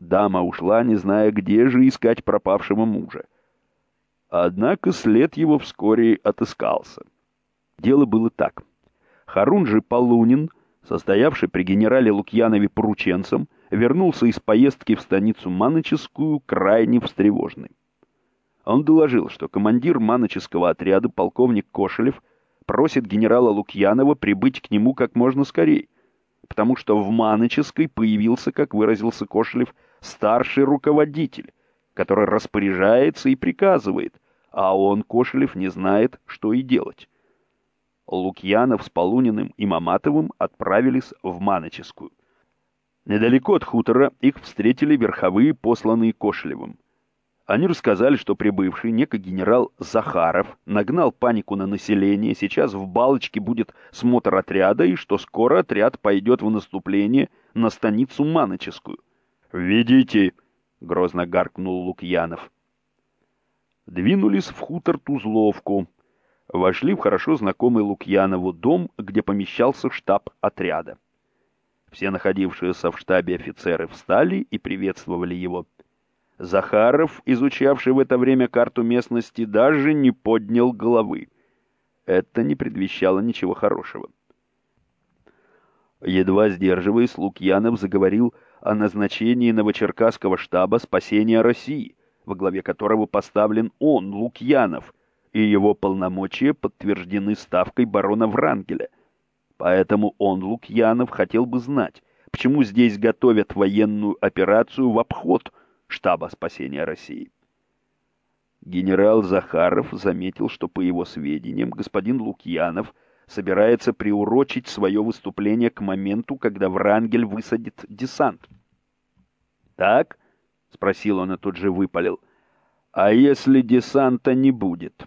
Дама ушла, не зная, где же искать пропавшего мужа. Однако след его вскоре отыскался. Дело было так. Харунжи Полунин, состоявший при генерале Лукьянове порученцем, вернулся из поездки в станицу Маноческую крайне встревоженный. Он доложил, что командир Маноческого отряда, полковник Кошелев, просит генерала Лукьянова прибыть к нему как можно скорее, потому что в Маноческой появился, как выразился Кошелев, старший руководитель, который распоряжается и приказывает, а он, Кошелев, не знает, что и делать. Лукьянов с Полуниным и Маматовым отправились в Маноческую. Недалеко от хутора их встретили верховые, посланные Кошелевым. Они рассказали, что прибывший некий генерал Захаров нагнал панику на население, сейчас в Балочке будет смотр отряда, и что скоро отряд пойдет в наступление на станицу Маноческую. «Ведите!» — грозно гаркнул Лукьянов. Двинулись в хутор Тузловку. Вошли в хорошо знакомый Лукьянову дом, где помещался штаб отряда. Все находившиеся в штабе офицеры встали и приветствовали его. Захаров, изучавший в это время карту местности, даже не поднял головы. Это не предвещало ничего хорошего. Едва сдерживаясь, Лукьянов заговорил о назначении Новочеркасского штаба спасения России, во главе которого поставлен он, Лукьянов, и его полномочия подтверждены ставкой барона Врангеля. Поэтому он, Лукьянов, хотел бы знать, почему здесь готовят военную операцию в обход штаба спасения России. Генерал Захаров заметил, что, по его сведениям, господин Лукьянов собирается приурочить свое выступление к моменту, когда Врангель высадит десант. «Так?» — спросил он и тут же выпалил. «А если десанта не будет?»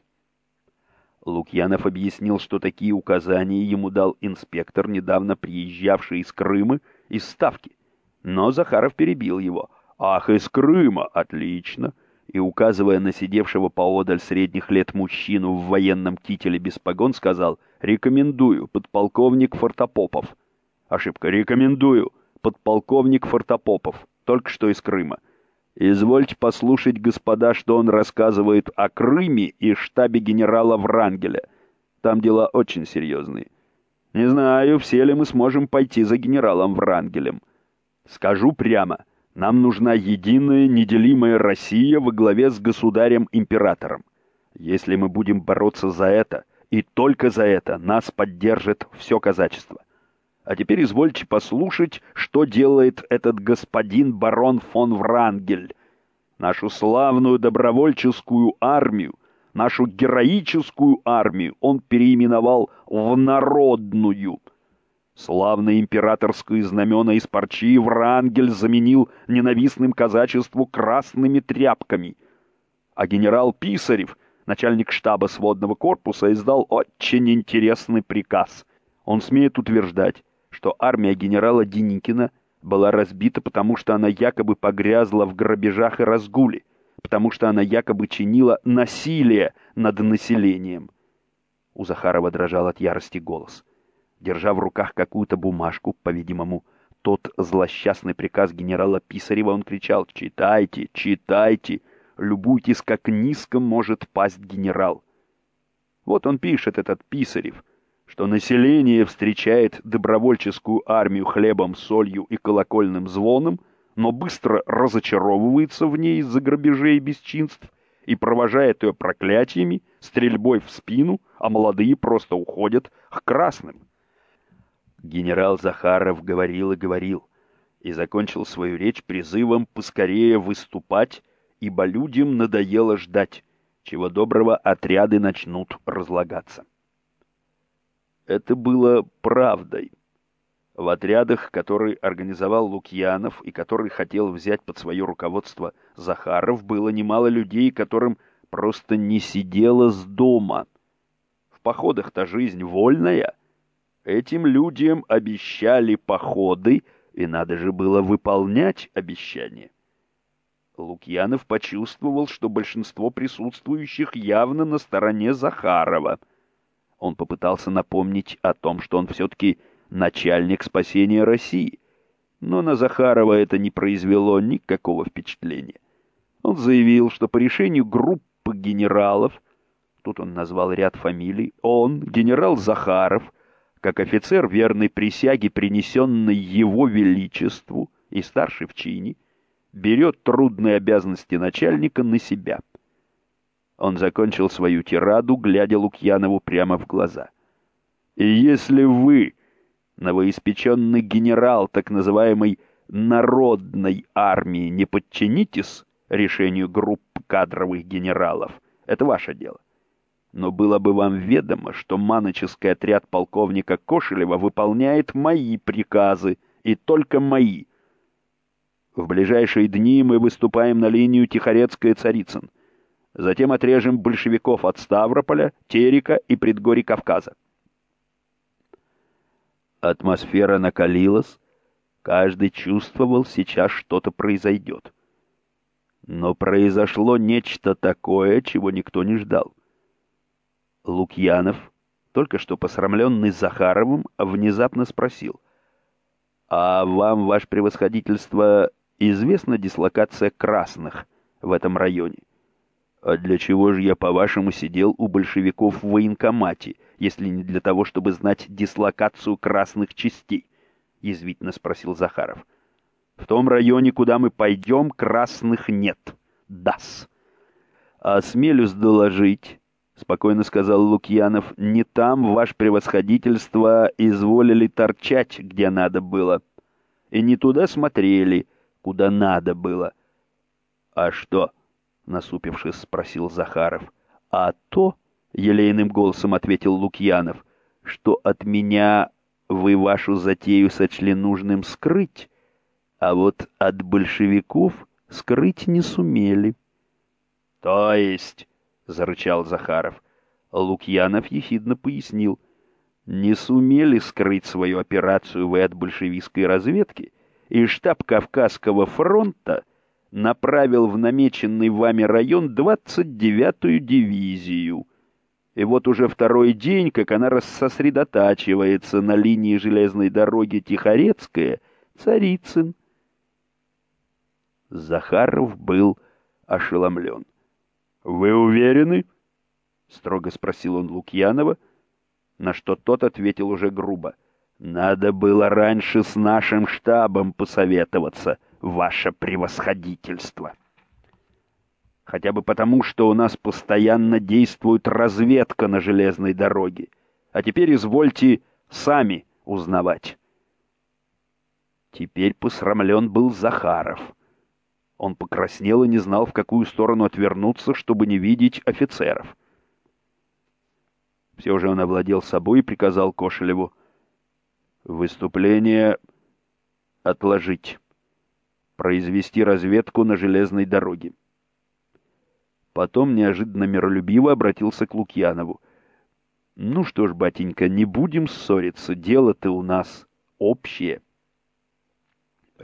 Лукьянов объяснил, что такие указания ему дал инспектор, недавно приезжавший из Крыма, из Ставки. Но Захаров перебил его. «Ах, из Крыма! Отлично!» И, указывая на сидевшего поодаль средних лет мужчину в военном кителе без погон, сказал «Рекомендую, подполковник Фортопопов». Ошибка. «Рекомендую, подполковник Фортопопов» только что из Крыма. Извольте послушать, господа, что он рассказывает о Крыме и штабе генерала Врангеля. Там дела очень серьезные. Не знаю, все ли мы сможем пойти за генералом Врангелем. Скажу прямо, нам нужна единая, неделимая Россия во главе с государем-императором. Если мы будем бороться за это, и только за это, нас поддержит все казачество. А теперь извольте послушать, что делает этот господин барон фон Врангель. Нашу славную добровольческую армию, нашу героическую армию он переименовал в народную. Славные императорские знамена из парчи Врангель заменил ненавистным казачеству красными тряпками. А генерал Писарев, начальник штаба сводного корпуса, издал очень интересный приказ. Он смеет утверждать, что армия генерала Деникина была разбита, потому что она якобы погрязла в грабежах и разгуле, потому что она якобы чинила насилие над населением. У Захарова дрожал от ярости голос. Держа в руках какую-то бумажку, по-видимому, тот злосчастный приказ генерала Писарева, он кричал «Читайте, читайте, любуйтесь, как низко может пасть генерал». Вот он пишет, этот Писарев — что население встречает добровольческую армию хлебом, солью и колокольным звоном, но быстро разочаровывается в ней из-за грабежей и бесчинств и провожает ее проклятиями, стрельбой в спину, а молодые просто уходят к красным. Генерал Захаров говорил и говорил, и закончил свою речь призывом поскорее выступать, ибо людям надоело ждать, чего доброго отряды начнут разлагаться. Это было правдой. В отрядах, которые организовал Лукьянов и который хотел взять под свое руководство Захаров, было немало людей, которым просто не сидело с дома. В походах-то жизнь вольная. Этим людям обещали походы, и надо же было выполнять обещания. Лукьянов почувствовал, что большинство присутствующих явно на стороне Захарова — он попытался напомнить о том, что он все-таки начальник спасения России. Но на Захарова это не произвело никакого впечатления. Он заявил, что по решению группы генералов, тут он назвал ряд фамилий, он, генерал Захаров, как офицер верной присяги, принесенной его величеству и старший в чине, берет трудные обязанности начальника на себя. Он закончил свою тираду, глядя Лукьянову прямо в глаза. «И если вы, новоиспеченный генерал так называемой «народной армии», не подчинитесь решению групп кадровых генералов, это ваше дело. Но было бы вам ведомо, что маноческий отряд полковника Кошелева выполняет мои приказы, и только мои — в ближайшие дни мы выступаем на линию Тихорецкая-Царицын. Затем отрежем большевиков от Ставрополя, Терека и предгорий Кавказа. Атмосфера накалилась, каждый чувствовал, сейчас что-то произойдет. Но произошло нечто такое, чего никто не ждал. Лукьянов, только что посрамленный Захаровым, внезапно спросил, «А вам, ваше превосходительство, известна дислокация красных в этом районе. А для чего же я, по-вашему, сидел у большевиков в военкомате, если не для того, чтобы знать дислокацию красных частей? Язвительно спросил Захаров. В том районе, куда мы пойдем, красных нет. Дас. Осмелюсь доложить, — спокойно сказал Лукьянов, — не там, ваше превосходительство, изволили торчать, где надо было. И не туда смотрели, куда надо было. — А что? — насупившись, спросил Захаров. — А то, — елейным голосом ответил Лукьянов, — что от меня вы вашу затею сочли нужным скрыть, а вот от большевиков скрыть не сумели. — То есть, — зарычал Захаров, — Лукьянов ехидно пояснил, — не сумели скрыть свою операцию вы от большевистской разведки, и штаб Кавказского фронта направил в намеченный вами район 29-ю дивизию. И вот уже второй день, как она рассосредотачивается на линии железной дороги Тихорецкая, Царицын. Захаров был ошеломлен. — Вы уверены? — строго спросил он Лукьянова, на что тот ответил уже грубо. Надо было раньше с нашим штабом посоветоваться, ваше превосходительство. Хотя бы потому, что у нас постоянно действует разведка на железной дороге. А теперь извольте сами узнавать. Теперь посрамлен был Захаров. Он покраснел и не знал, в какую сторону отвернуться, чтобы не видеть офицеров. Все же он овладел собой и приказал Кошелеву — Выступление отложить. Произвести разведку на железной дороге. Потом неожиданно миролюбиво обратился к Лукьянову. «Ну что ж, батенька, не будем ссориться, дело-то у нас общее».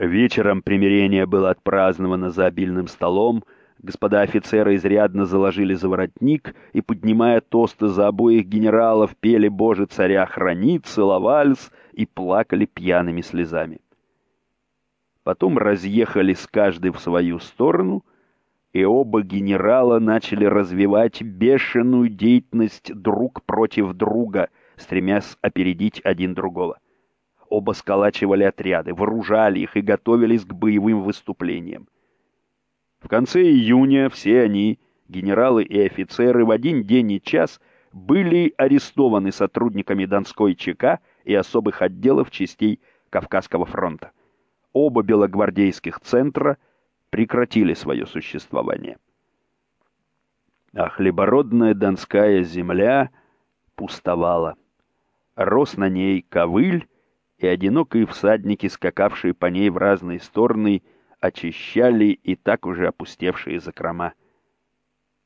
Вечером примирение было отпраздновано за обильным столом, Господа офицеры изрядно заложили за воротник и, поднимая тосты за обоих генералов, пели «Боже, царя храни», целовались и плакали пьяными слезами. Потом разъехались каждый в свою сторону, и оба генерала начали развивать бешеную деятельность друг против друга, стремясь опередить один другого. Оба сколачивали отряды, вооружали их и готовились к боевым выступлениям. В конце июня все они, генералы и офицеры, в один день и час были арестованы сотрудниками Донской ЧК и особых отделов частей Кавказского фронта. Оба белогвардейских центра прекратили свое существование. А хлебородная Донская земля пустовала. Рос на ней ковыль, и одинокие всадники, скакавшие по ней в разные стороны, очищали и так уже опустевшие закрома.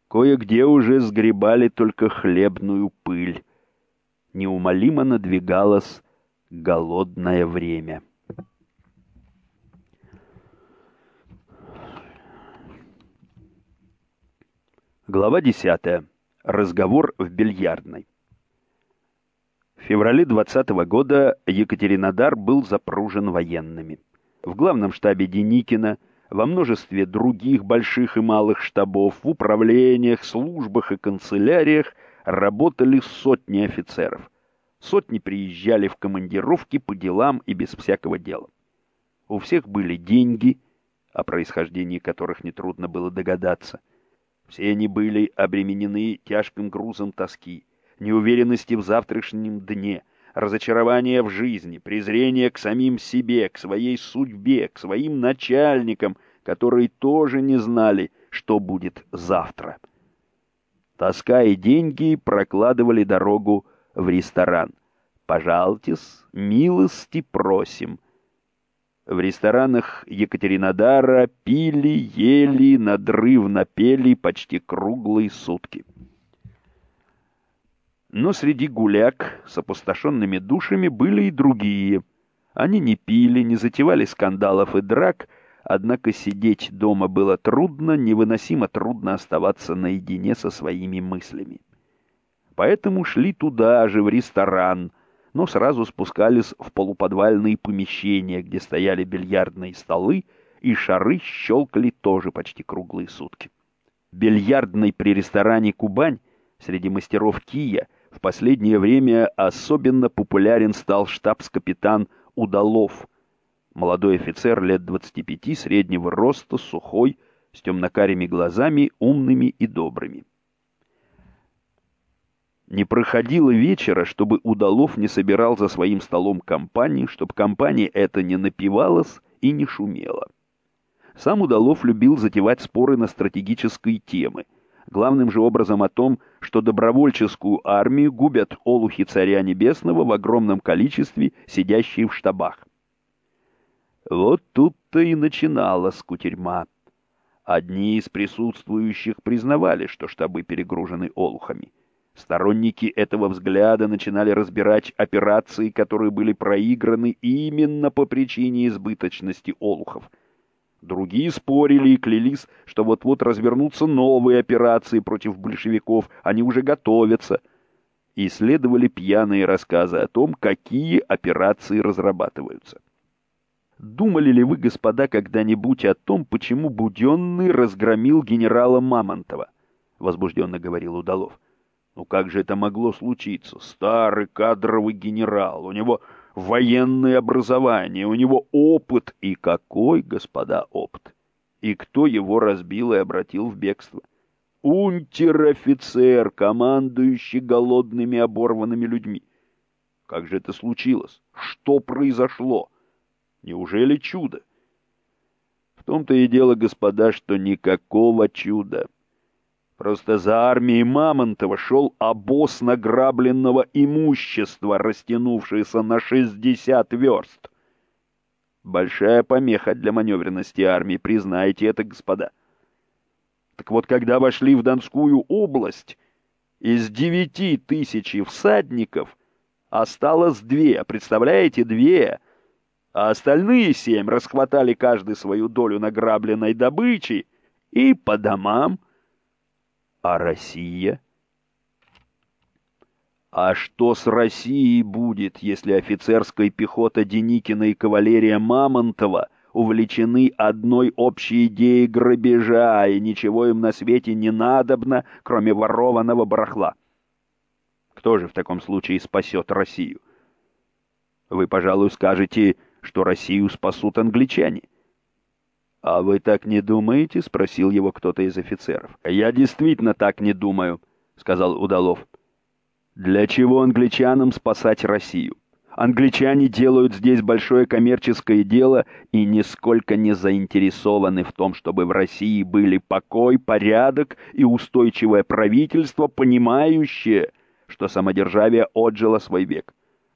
Кое-где уже сгребали только хлебную пыль. Неумолимо надвигалось голодное время. Глава 10. Разговор в бильярдной. В феврале 20 -го года Екатеринодар был запружен военными. в главном штабе Деникина, во множестве других больших и малых штабов, в управлениях, службах и канцеляриях работали сотни офицеров. Сотни приезжали в командировки по делам и без всякого дела. У всех были деньги, о происхождении которых нетрудно было догадаться. Все они были обременены тяжким грузом тоски, неуверенности в завтрашнем дне, разочарования в жизни, презрения к самим себе, к своей судьбе, к своим начальникам, которые тоже не знали, что будет завтра. Тоска и деньги прокладывали дорогу в ресторан. «Пожалтесь, милости просим», в ресторанах Екатеринодара пили, ели, надрывно пели почти круглые сутки. Но среди гуляк с опустошенными душами были и другие. Они не пили, не затевали скандалов и драк, однако сидеть дома было трудно, невыносимо трудно оставаться наедине со своими мыслями. Поэтому шли туда же, в ресторан — но сразу спускались в полуподвальные помещения, где стояли бильярдные столы, и шары щелкали тоже почти круглые сутки. Бильярдный при ресторане «Кубань» среди мастеров Кия в последнее время особенно популярен стал штабс-капитан Удалов, молодой офицер лет 25, среднего роста, сухой, с темнокарими глазами, умными и добрыми. Не проходило вечера, чтобы Удалов не собирал за своим столом компании, чтобы компания эта не напивалась и не шумела. Сам Удалов любил затевать споры на стратегические темы, главным же образом о том, что добровольческую армию губят олухи Царя Небесного в огромном количестве, сидящие в штабах. Вот тут-то и начиналась кутерьма. Одни из присутствующих признавали, что штабы перегружены олухами — Сторонники этого взгляда начинали разбирать операции, которые были проиграны именно по причине избыточности олухов. Другие спорили и клялись, что вот-вот развернутся новые операции против большевиков, они уже готовятся. И следовали пьяные рассказы о том, какие операции разрабатываются. Думали ли вы, господа, когда-нибудь о том, почему Буденный разгромил генерала Мамонтова? Возбужденно говорил Удалов. Ну как же это могло случиться? Старый кадровый генерал, у него военное образование, у него опыт. И какой, господа, опыт? И кто его разбил и обратил в бегство? Унтер-офицер, командующий голодными оборванными людьми. Как же это случилось? Что произошло? Неужели чудо? В том-то и дело, господа, что никакого чуда. Просто за армией Мамонтова шел обоз награбленного имущества, растянувшийся на 60 верст. Большая помеха для маневренности армии, признайте это, господа. Так вот, когда вошли в Донскую область, из девяти тысяч всадников осталось две, представляете, две, а остальные семь расхватали каждый свою долю награбленной добычи и по домам а Россия? А что с Россией будет, если офицерская пехота Деникина и кавалерия Мамонтова увлечены одной общей идеей грабежа, и ничего им на свете не надобно, кроме ворованного барахла? Кто же в таком случае спасет Россию? Вы, пожалуй, скажете, что Россию спасут англичане. «А вы так не думаете?» — спросил его кто-то из офицеров. «Я действительно так не думаю», — сказал Удалов. «Для чего англичанам спасать Россию? Англичане делают здесь большое коммерческое дело и нисколько не заинтересованы в том, чтобы в России были покой, порядок и устойчивое правительство, понимающее, что самодержавие отжило свой век»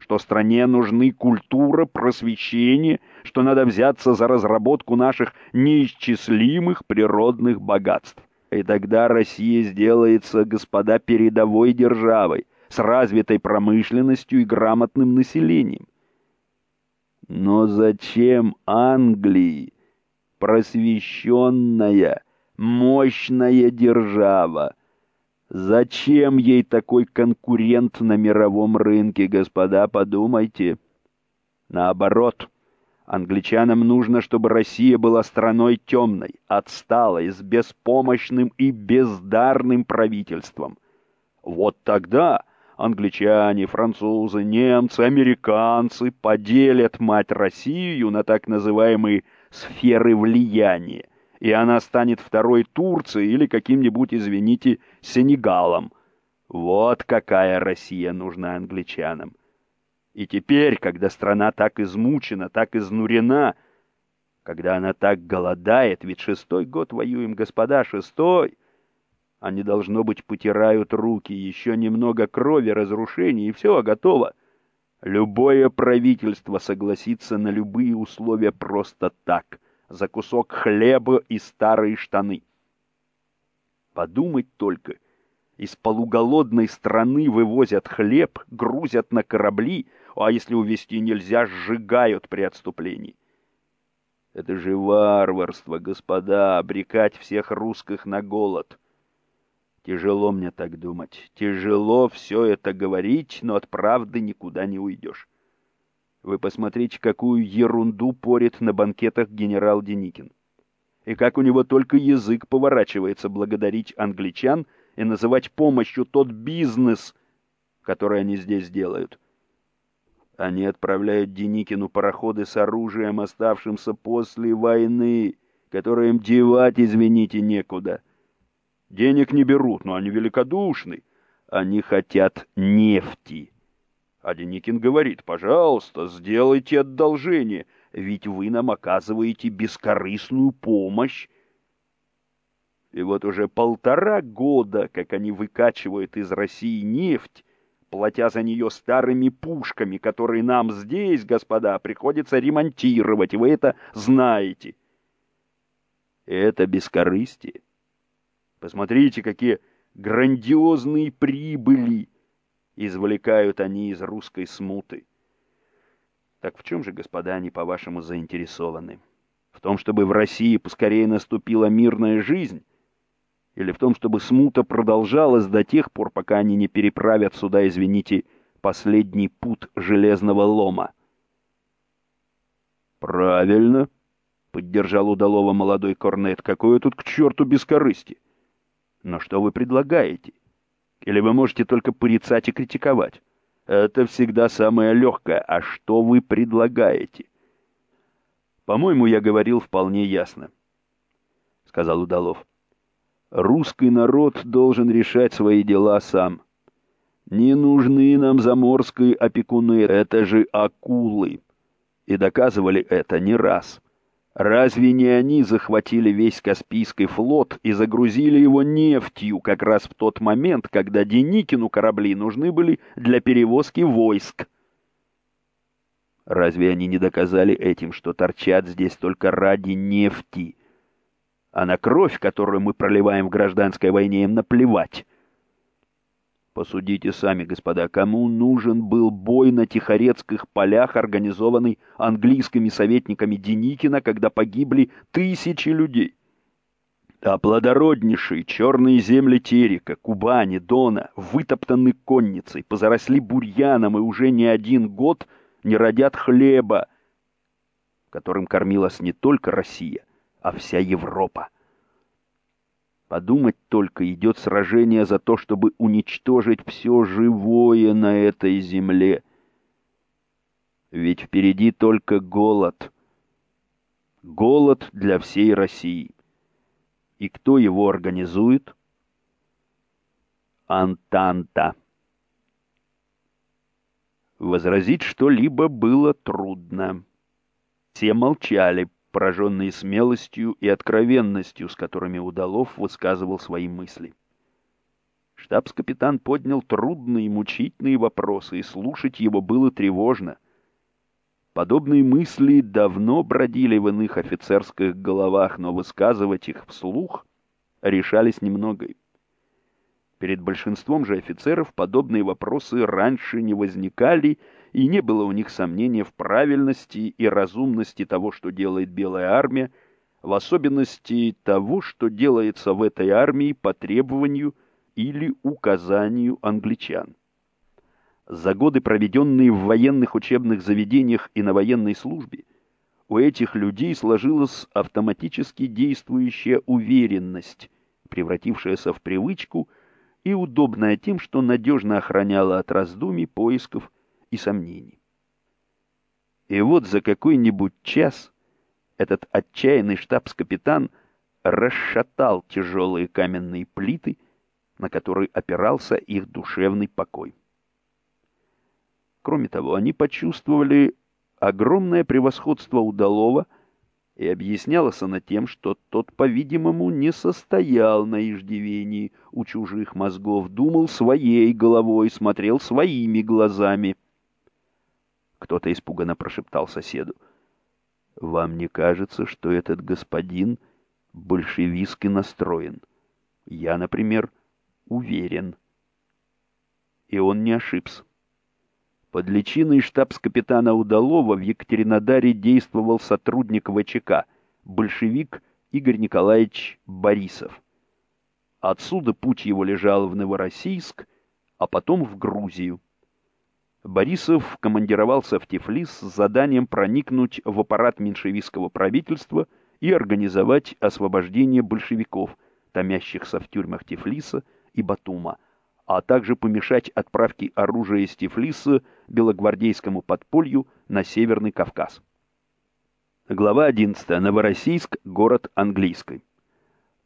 что стране нужны культура, просвещение, что надо взяться за разработку наших неисчислимых природных богатств. И тогда Россия сделается, господа, передовой державой, с развитой промышленностью и грамотным населением. Но зачем Англии просвещенная, мощная держава, Зачем ей такой конкурент на мировом рынке, господа, подумайте. Наоборот, Англичанам нужно, чтобы Россия была страной темной, отсталой, с беспомощным и бездарным правительством. Вот тогда англичане, французы, немцы, американцы поделят мать Россию на так называемые сферы влияния, и она станет второй Турцией или каким-нибудь, извините, Сенегалом. Вот какая Россия нужна англичанам. И теперь, когда страна так измучена, так изнурена, когда она так голодает, ведь шестой год воюем, господа, шестой, они, должно быть, потирают руки, еще немного крови, разрушений, и все, готово. Любое правительство согласится на любые условия просто так, за кусок хлеба и старые штаны. Подумать только — из полуголодной страны вывозят хлеб, грузят на корабли, а если увезти нельзя, сжигают при отступлении. Это же варварство, господа, обрекать всех русских на голод. Тяжело мне так думать. Тяжело все это говорить, но от правды никуда не уйдешь. Вы посмотрите, какую ерунду порит на банкетах генерал Деникин. И как у него только язык поворачивается благодарить англичан — и называть помощью тот бизнес, который они здесь делают. Они отправляют Деникину пароходы с оружием, оставшимся после войны, которые им девать, извините, некуда. Денег не берут, но они великодушны. Они хотят нефти. А Деникин говорит, пожалуйста, сделайте одолжение, ведь вы нам оказываете бескорыстную помощь и вот уже полтора года, как они выкачивают из России нефть, платя за нее старыми пушками, которые нам здесь, господа, приходится ремонтировать, вы это знаете. Это бескорыстие. Посмотрите, какие грандиозные прибыли извлекают они из русской смуты. Так в чем же, господа, они, по-вашему, заинтересованы? В том, чтобы в России поскорее наступила мирная жизнь? или в том, чтобы смута продолжалась до тех пор, пока они не переправят сюда, извините, последний путь железного лома. «Правильно», — поддержал удалого молодой корнет, — «какое тут к черту бескорысти? Но что вы предлагаете? Или вы можете только порицать и критиковать? Это всегда самое легкое. А что вы предлагаете?» «По-моему, я говорил вполне ясно», — сказал Удалов. Русский народ должен решать свои дела сам. Не нужны нам заморские опекуны, это же акулы. И доказывали это не раз. Разве не они захватили весь Каспийский флот и загрузили его нефтью как раз в тот момент, когда Деникину корабли нужны были для перевозки войск? Разве они не доказали этим, что торчат здесь только ради нефти? а на кровь, которую мы проливаем в гражданской войне, им наплевать. Посудите сами, господа, кому нужен был бой на Тихорецких полях, организованный английскими советниками Деникина, когда погибли тысячи людей? А плодороднейшие черные земли Терека, Кубани, Дона, вытоптаны конницей, позаросли бурьяном и уже не один год не родят хлеба, которым кормилась не только Россия, а вся Европа. Подумать только, идет сражение за то, чтобы уничтожить все живое на этой земле. Ведь впереди только голод. Голод для всей России. И кто его организует? Антанта. Возразить что-либо было трудно. Все молчали, пораженные смелостью и откровенностью, с которыми Удалов высказывал свои мысли. Штабс-капитан поднял трудные мучительные вопросы, и слушать его было тревожно. Подобные мысли давно бродили в иных офицерских головах, но высказывать их вслух решались немного. Перед большинством же офицеров подобные вопросы раньше не возникали, и не было у них сомнения в правильности и разумности того, что делает Белая армия, в особенности того, что делается в этой армии по требованию или указанию англичан. За годы, проведенные в военных учебных заведениях и на военной службе, у этих людей сложилась автоматически действующая уверенность, превратившаяся в привычку и удобная тем, что надежно охраняла от раздумий, поисков и сомнений. И вот за какой-нибудь час этот отчаянный штабс-капитан расшатал тяжелые каменные плиты, на которые опирался их душевный покой. Кроме того, они почувствовали огромное превосходство удалого, и объяснялось оно тем, что тот, по-видимому, не состоял на иждивении у чужих мозгов, думал своей головой, смотрел своими глазами. Кто-то испуганно прошептал соседу. «Вам не кажется, что этот господин большевистски настроен? Я, например, уверен». И он не ошибся. Под личиной штабс-капитана Удалова в Екатеринодаре действовал сотрудник ВЧК, большевик Игорь Николаевич Борисов. Отсюда путь его лежал в Новороссийск, а потом в Грузию. Борисов командировался в Тифлис с заданием проникнуть в аппарат меньшевистского правительства и организовать освобождение большевиков, томящихся в тюрьмах Тифлиса и Батума, а также помешать отправке оружия из Тифлиса белогвардейскому подполью на Северный Кавказ. Глава 11. Новороссийск, город английский.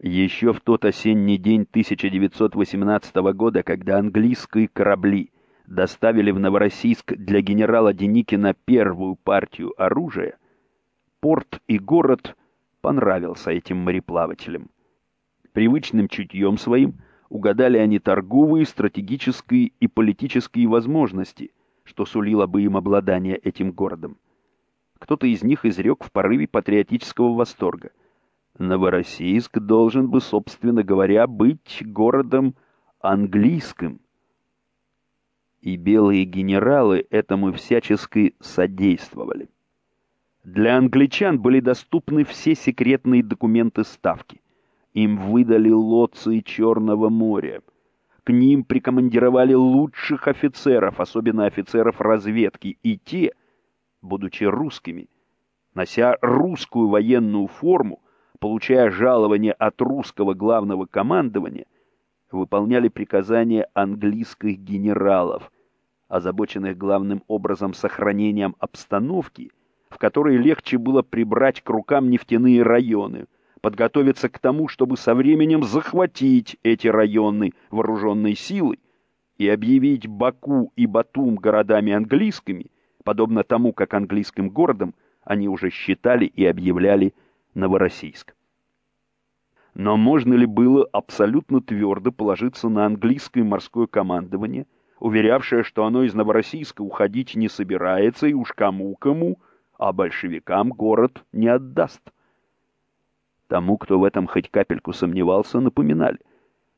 Еще в тот осенний день 1918 года, когда английские корабли доставили в Новороссийск для генерала Деникина первую партию оружия, порт и город понравился этим мореплавателям. Привычным чутьем своим – угадали они торговые, стратегические и политические возможности, что сулило бы им обладание этим городом. Кто-то из них изрек в порыве патриотического восторга. Новороссийск должен бы, собственно говоря, быть городом английским. И белые генералы этому всячески содействовали. Для англичан были доступны все секретные документы ставки. Им выдали лодцы Черного моря. К ним прикомандировали лучших офицеров, особенно офицеров разведки, и те, будучи русскими, нося русскую военную форму, получая жалование от русского главного командования, выполняли приказания английских генералов, озабоченных главным образом сохранением обстановки, в которой легче было прибрать к рукам нефтяные районы – подготовиться к тому, чтобы со временем захватить эти районы вооруженной силой и объявить Баку и Батум городами английскими, подобно тому, как английским городом они уже считали и объявляли Новороссийск. Но можно ли было абсолютно твердо положиться на английское морское командование, уверявшее, что оно из Новороссийска уходить не собирается и уж кому-кому, а большевикам город не отдаст? Тому, кто в этом хоть капельку сомневался, напоминали,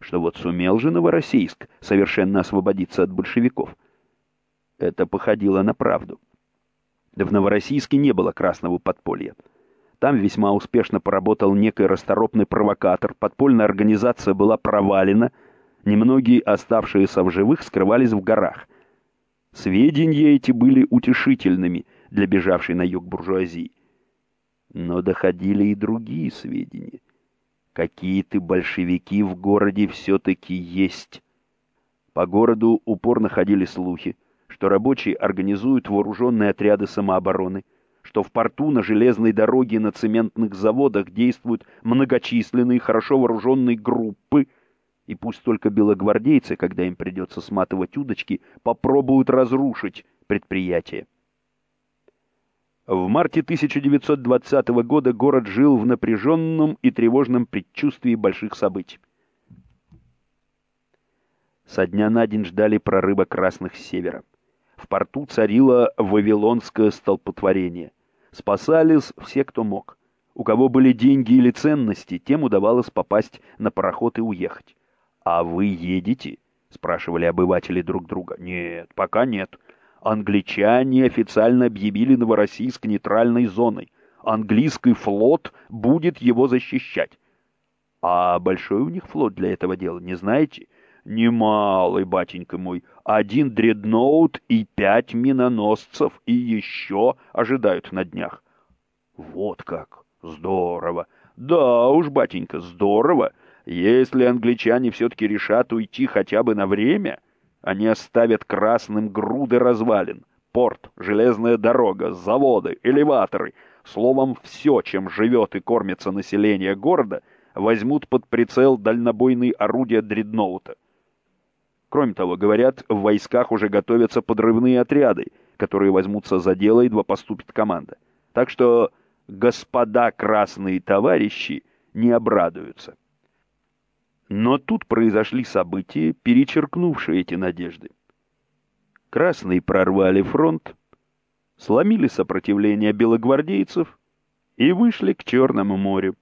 что вот сумел же Новороссийск совершенно освободиться от большевиков. Это походило на правду. Да в Новороссийске не было красного подполья. Там весьма успешно поработал некий расторопный провокатор, подпольная организация была провалена, немногие оставшиеся в живых скрывались в горах. Сведения эти были утешительными для бежавшей на юг буржуазии. Но доходили и другие сведения. Какие-то большевики в городе все-таки есть. По городу упорно ходили слухи, что рабочие организуют вооруженные отряды самообороны, что в порту, на железной дороге, на цементных заводах действуют многочисленные, хорошо вооруженные группы, и пусть только белогвардейцы, когда им придется сматывать удочки, попробуют разрушить предприятие. В марте 1920 года город жил в напряженном и тревожном предчувствии больших событий. Со дня на день ждали прорыва красных с севера. В порту царило вавилонское столпотворение. Спасались все, кто мог. У кого были деньги или ценности, тем удавалось попасть на пароход и уехать. «А вы едете?» — спрашивали обыватели друг друга. «Нет, пока нет англичане официально объявили Новороссийск нейтральной зоной. Английский флот будет его защищать. А большой у них флот для этого дела, не знаете? Немалый, батенька мой. Один дредноут и пять миноносцев, и еще ожидают на днях. Вот как! Здорово! Да уж, батенька, здорово! Если англичане все-таки решат уйти хотя бы на время, они оставят красным груды развалин, порт, железная дорога, заводы, элеваторы, словом, все, чем живет и кормится население города, возьмут под прицел дальнобойные орудия дредноута. Кроме того, говорят, в войсках уже готовятся подрывные отряды, которые возьмутся за дело, едва поступит команда. Так что господа красные товарищи не обрадуются. Но тут произошли события, перечеркнувшие эти надежды. Красные прорвали фронт, сломили сопротивление белогвардейцев и вышли к Черному морю.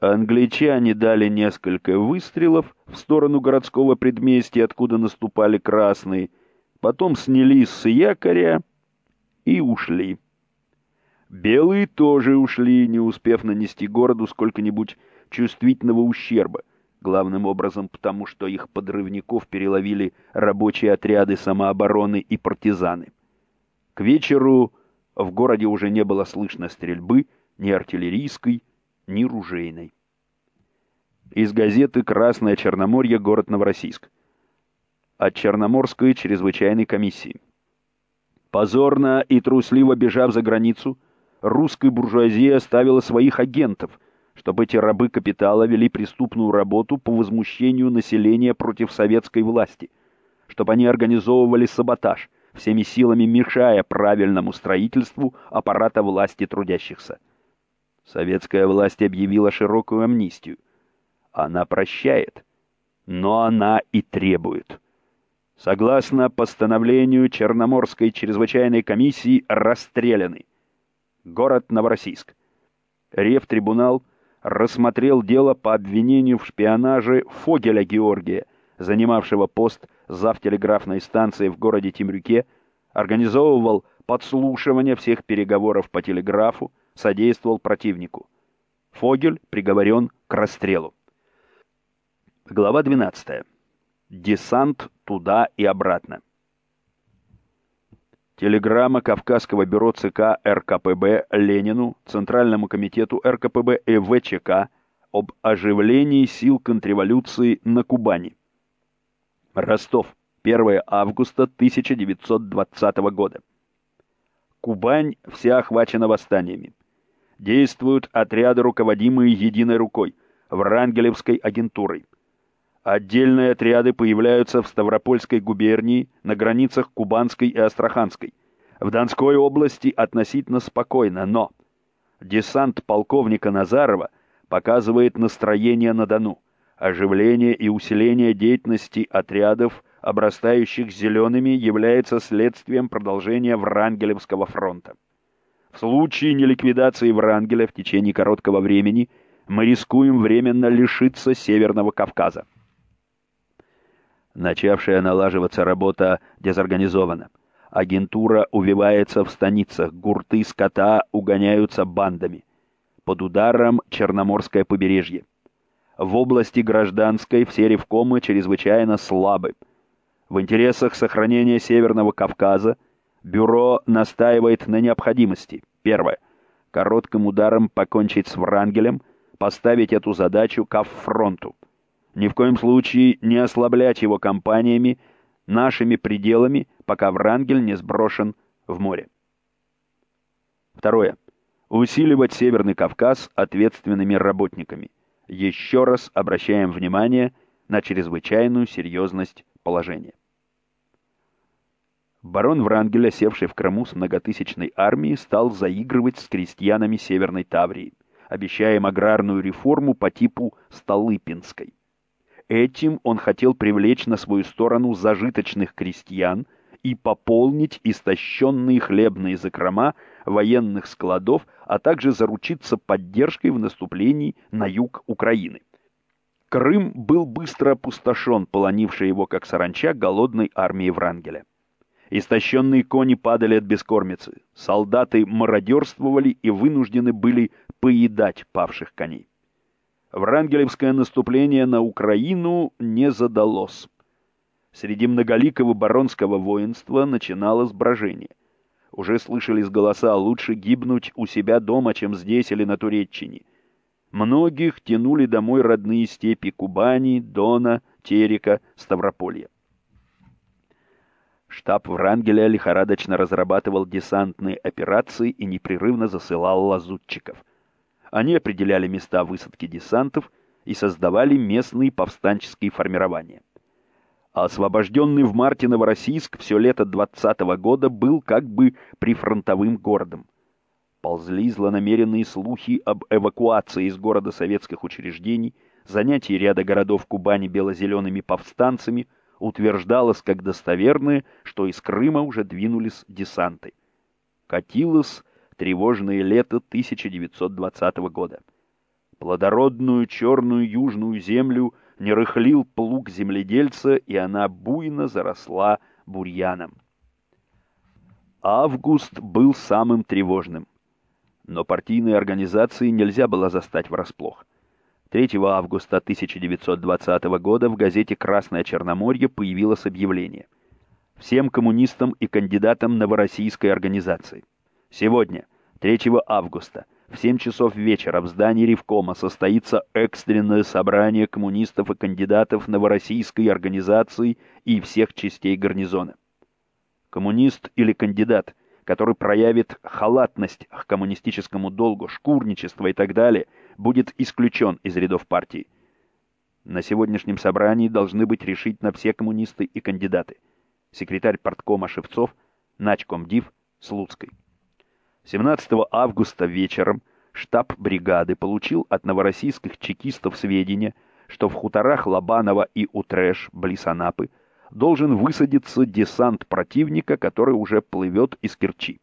Англичане дали несколько выстрелов в сторону городского предместья, откуда наступали красные, потом снялись с якоря и ушли. Белые тоже ушли, не успев нанести городу сколько-нибудь чувствительного ущерба — главным образом потому, что их подрывников переловили рабочие отряды самообороны и партизаны. К вечеру в городе уже не было слышно стрельбы ни артиллерийской, ни ружейной. Из газеты «Красное Черноморье. Город Новороссийск». От Черноморской чрезвычайной комиссии. Позорно и трусливо бежав за границу, русская буржуазия оставила своих агентов, чтобы эти рабы капитала вели преступную работу по возмущению населения против советской власти, чтобы они организовывали саботаж, всеми силами мешая правильному строительству аппарата власти трудящихся. Советская власть объявила широкую амнистию. Она прощает, но она и требует. Согласно постановлению Черноморской чрезвычайной комиссии расстреляны. Город Новороссийск. Рев-трибунал – рассмотрел дело по обвинению в шпионаже Фогеля Георгия, занимавшего пост завтелеграфной станции в городе Темрюке, организовывал подслушивание всех переговоров по телеграфу, содействовал противнику. Фогель приговорен к расстрелу. Глава 12. Десант туда и обратно. Телеграмма Кавказского бюро ЦК РКПБ Ленину, Центральному комитету РКПБ и ВЧК об оживлении сил контрреволюции на Кубани. Ростов, 1 августа 1920 года. Кубань вся охвачена восстаниями. Действуют отряды, руководимые единой рукой, Врангелевской агентурой. Отдельные отряды появляются в Ставропольской губернии, на границах Кубанской и Астраханской. В Донской области относительно спокойно, но десант полковника Назарова показывает настроение на Дону, оживление и усиление деятельности отрядов, обрастающих зелеными, является следствием продолжения Врангелевского фронта. В случае неликвидации Врангеля в течение короткого времени мы рискуем временно лишиться Северного Кавказа. Начавшая налаживаться работа дезорганизована. Агентура увивается в станицах, гурты скота угоняются бандами. Под ударом Черноморское побережье. В области гражданской все ревкомы чрезвычайно слабы. В интересах сохранения Северного Кавказа бюро настаивает на необходимости. Первое. Коротким ударом покончить с Врангелем, поставить эту задачу к фронту ни в коем случае не ослаблять его компаниями нашими пределами, пока Врангель не сброшен в море. Второе. Усиливать Северный Кавказ ответственными работниками. Еще раз обращаем внимание на чрезвычайную серьезность положения. Барон Врангеля, севший в Крыму с многотысячной армией, стал заигрывать с крестьянами Северной Таврии, обещая им аграрную реформу по типу Столыпинской. Этим он хотел привлечь на свою сторону зажиточных крестьян и пополнить истощенные хлебные закрома военных складов, а также заручиться поддержкой в наступлении на юг Украины. Крым был быстро опустошен, полонившей его как саранча голодной армией Врангеля. Истощенные кони падали от бескормицы, солдаты мародерствовали и вынуждены были поедать павших коней. Врангелевское наступление на Украину не задалось. Среди многоликого баронского воинства начиналось брожение. Уже слышались голоса «лучше гибнуть у себя дома, чем здесь или на Туреччине». Многих тянули домой родные степи Кубани, Дона, Терека, Ставрополья. Штаб Врангеля лихорадочно разрабатывал десантные операции и непрерывно засылал лазутчиков. Они определяли места высадки десантов и создавали местные повстанческие формирования. А освобожденный в марте Новороссийск все лето 20 -го года был как бы прифронтовым городом ползли злонамеренные слухи об эвакуации из города советских учреждений, занятии ряда городов Кубани бело-зелеными повстанцами, утверждалось как достоверное, что из Крыма уже двинулись десанты. Катилось тревожное лето 1920 года. Плодородную черную южную землю не рыхлил плуг земледельца, и она буйно заросла бурьяном. Август был самым тревожным. Но партийные организации нельзя было застать врасплох. 3 августа 1920 года в газете «Красное Черноморье» появилось объявление. Всем коммунистам и кандидатам Новороссийской организации. Сегодня, 3 августа, в 7 часов вечера в здании Ревкома состоится экстренное собрание коммунистов и кандидатов Новороссийской организации и всех частей гарнизона. Коммунист или кандидат – который проявит халатность к коммунистическому долгу, шкурничество и так далее, будет исключен из рядов партии. На сегодняшнем собрании должны быть решительно все коммунисты и кандидаты. Секретарь парткома Шевцов, начком ДИВ Слуцкой. 17 августа вечером штаб бригады получил от новороссийских чекистов сведения, что в хуторах Лобанова и Утрэш, близ Анапы, должен высадиться десант противника, который уже плывет из Керчи.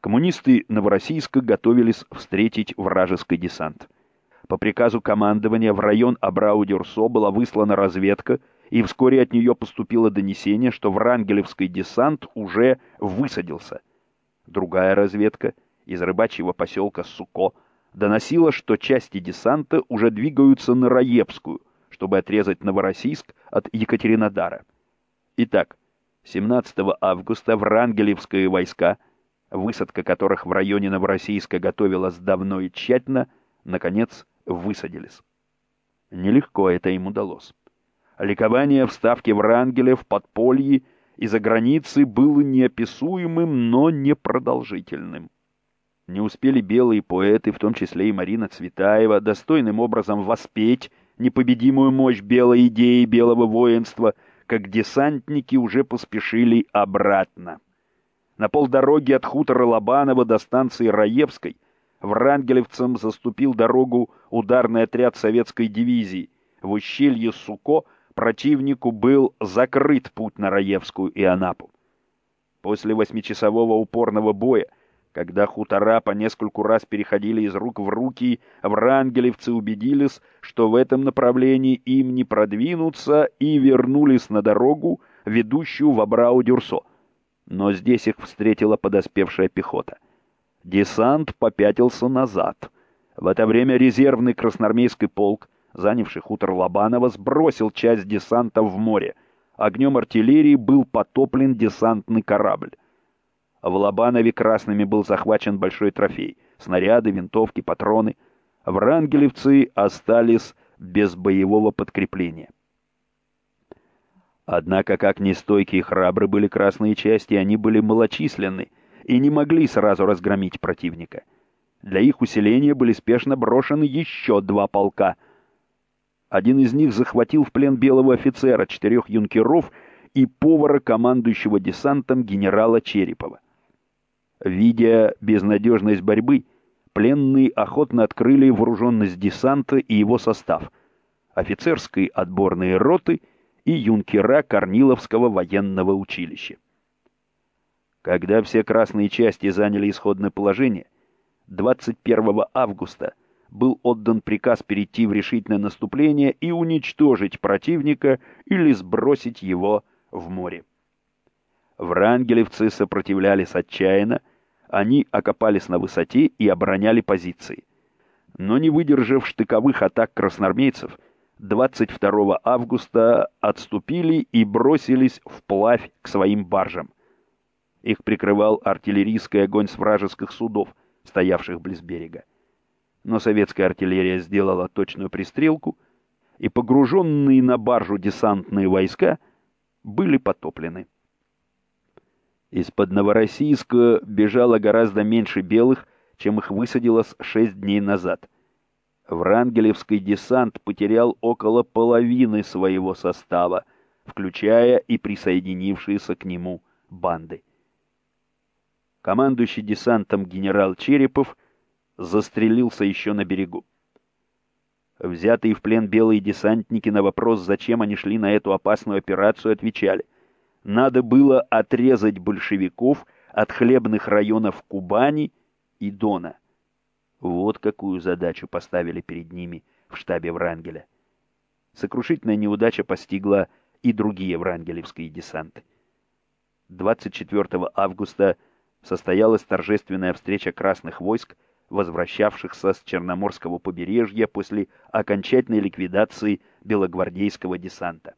Коммунисты Новороссийска готовились встретить вражеский десант. По приказу командования в район Абрау-Дюрсо была выслана разведка, и вскоре от нее поступило донесение, что Врангелевский десант уже высадился. Другая разведка из рыбачьего поселка Суко доносила, что части десанта уже двигаются на Раевскую, чтобы отрезать Новороссийск от Екатеринодара. Итак, 17 августа врангелевские войска, высадка которых в районе Новороссийска готовилась давно и тщательно, наконец высадились. Нелегко это им удалось. Ликование в ставке Врангеля в подполье и за границей было неописуемым, но непродолжительным. Не успели белые поэты, в том числе и Марина Цветаева, достойным образом воспеть непобедимую мощь белой идеи белого воинства, как десантники уже поспешили обратно. На полдороги от хутора Лобанова до станции Раевской Врангелевцам заступил дорогу ударный отряд советской дивизии. В ущелье Суко противнику был закрыт путь на Раевскую и Анапу. После восьмичасового упорного боя когда хутора по нескольку раз переходили из рук в руки, врангелевцы убедились, что в этом направлении им не продвинуться, и вернулись на дорогу, ведущую в Абрау-Дюрсо. Но здесь их встретила подоспевшая пехота. Десант попятился назад. В это время резервный красноармейский полк, занявший хутор Лобанова, сбросил часть десанта в море. Огнем артиллерии был потоплен десантный корабль. В Лобанове красными был захвачен большой трофей — снаряды, винтовки, патроны. Врангелевцы остались без боевого подкрепления. Однако, как нестойкие и храбры были красные части, они были малочисленны и не могли сразу разгромить противника. Для их усиления были спешно брошены еще два полка. Один из них захватил в плен белого офицера, четырех юнкеров и повара, командующего десантом генерала Черепова. Видя безнадежность борьбы, пленные охотно открыли вооруженность десанта и его состав, офицерской отборные роты и юнкера Корниловского военного училища. Когда все красные части заняли исходное положение, 21 августа был отдан приказ перейти в решительное наступление и уничтожить противника или сбросить его в море. Врангелевцы сопротивлялись отчаянно, они окопались на высоте и обороняли позиции. Но не выдержав штыковых атак красноармейцев, 22 августа отступили и бросились вплавь к своим баржам. Их прикрывал артиллерийский огонь с вражеских судов, стоявших близ берега. Но советская артиллерия сделала точную пристрелку, и погруженные на баржу десантные войска были потоплены. Из-под Новороссийска бежало гораздо меньше белых, чем их высадилось шесть дней назад. Врангелевский десант потерял около половины своего состава, включая и присоединившиеся к нему банды. Командующий десантом генерал Черепов застрелился еще на берегу. Взятые в плен белые десантники на вопрос, зачем они шли на эту опасную операцию, отвечали. Надо было отрезать большевиков от хлебных районов Кубани и Дона. Вот какую задачу поставили перед ними в штабе Врангеля. Сокрушительная неудача постигла и другие врангелевские десанты. 24 августа состоялась торжественная встреча красных войск, возвращавшихся с Черноморского побережья после окончательной ликвидации белогвардейского десанта.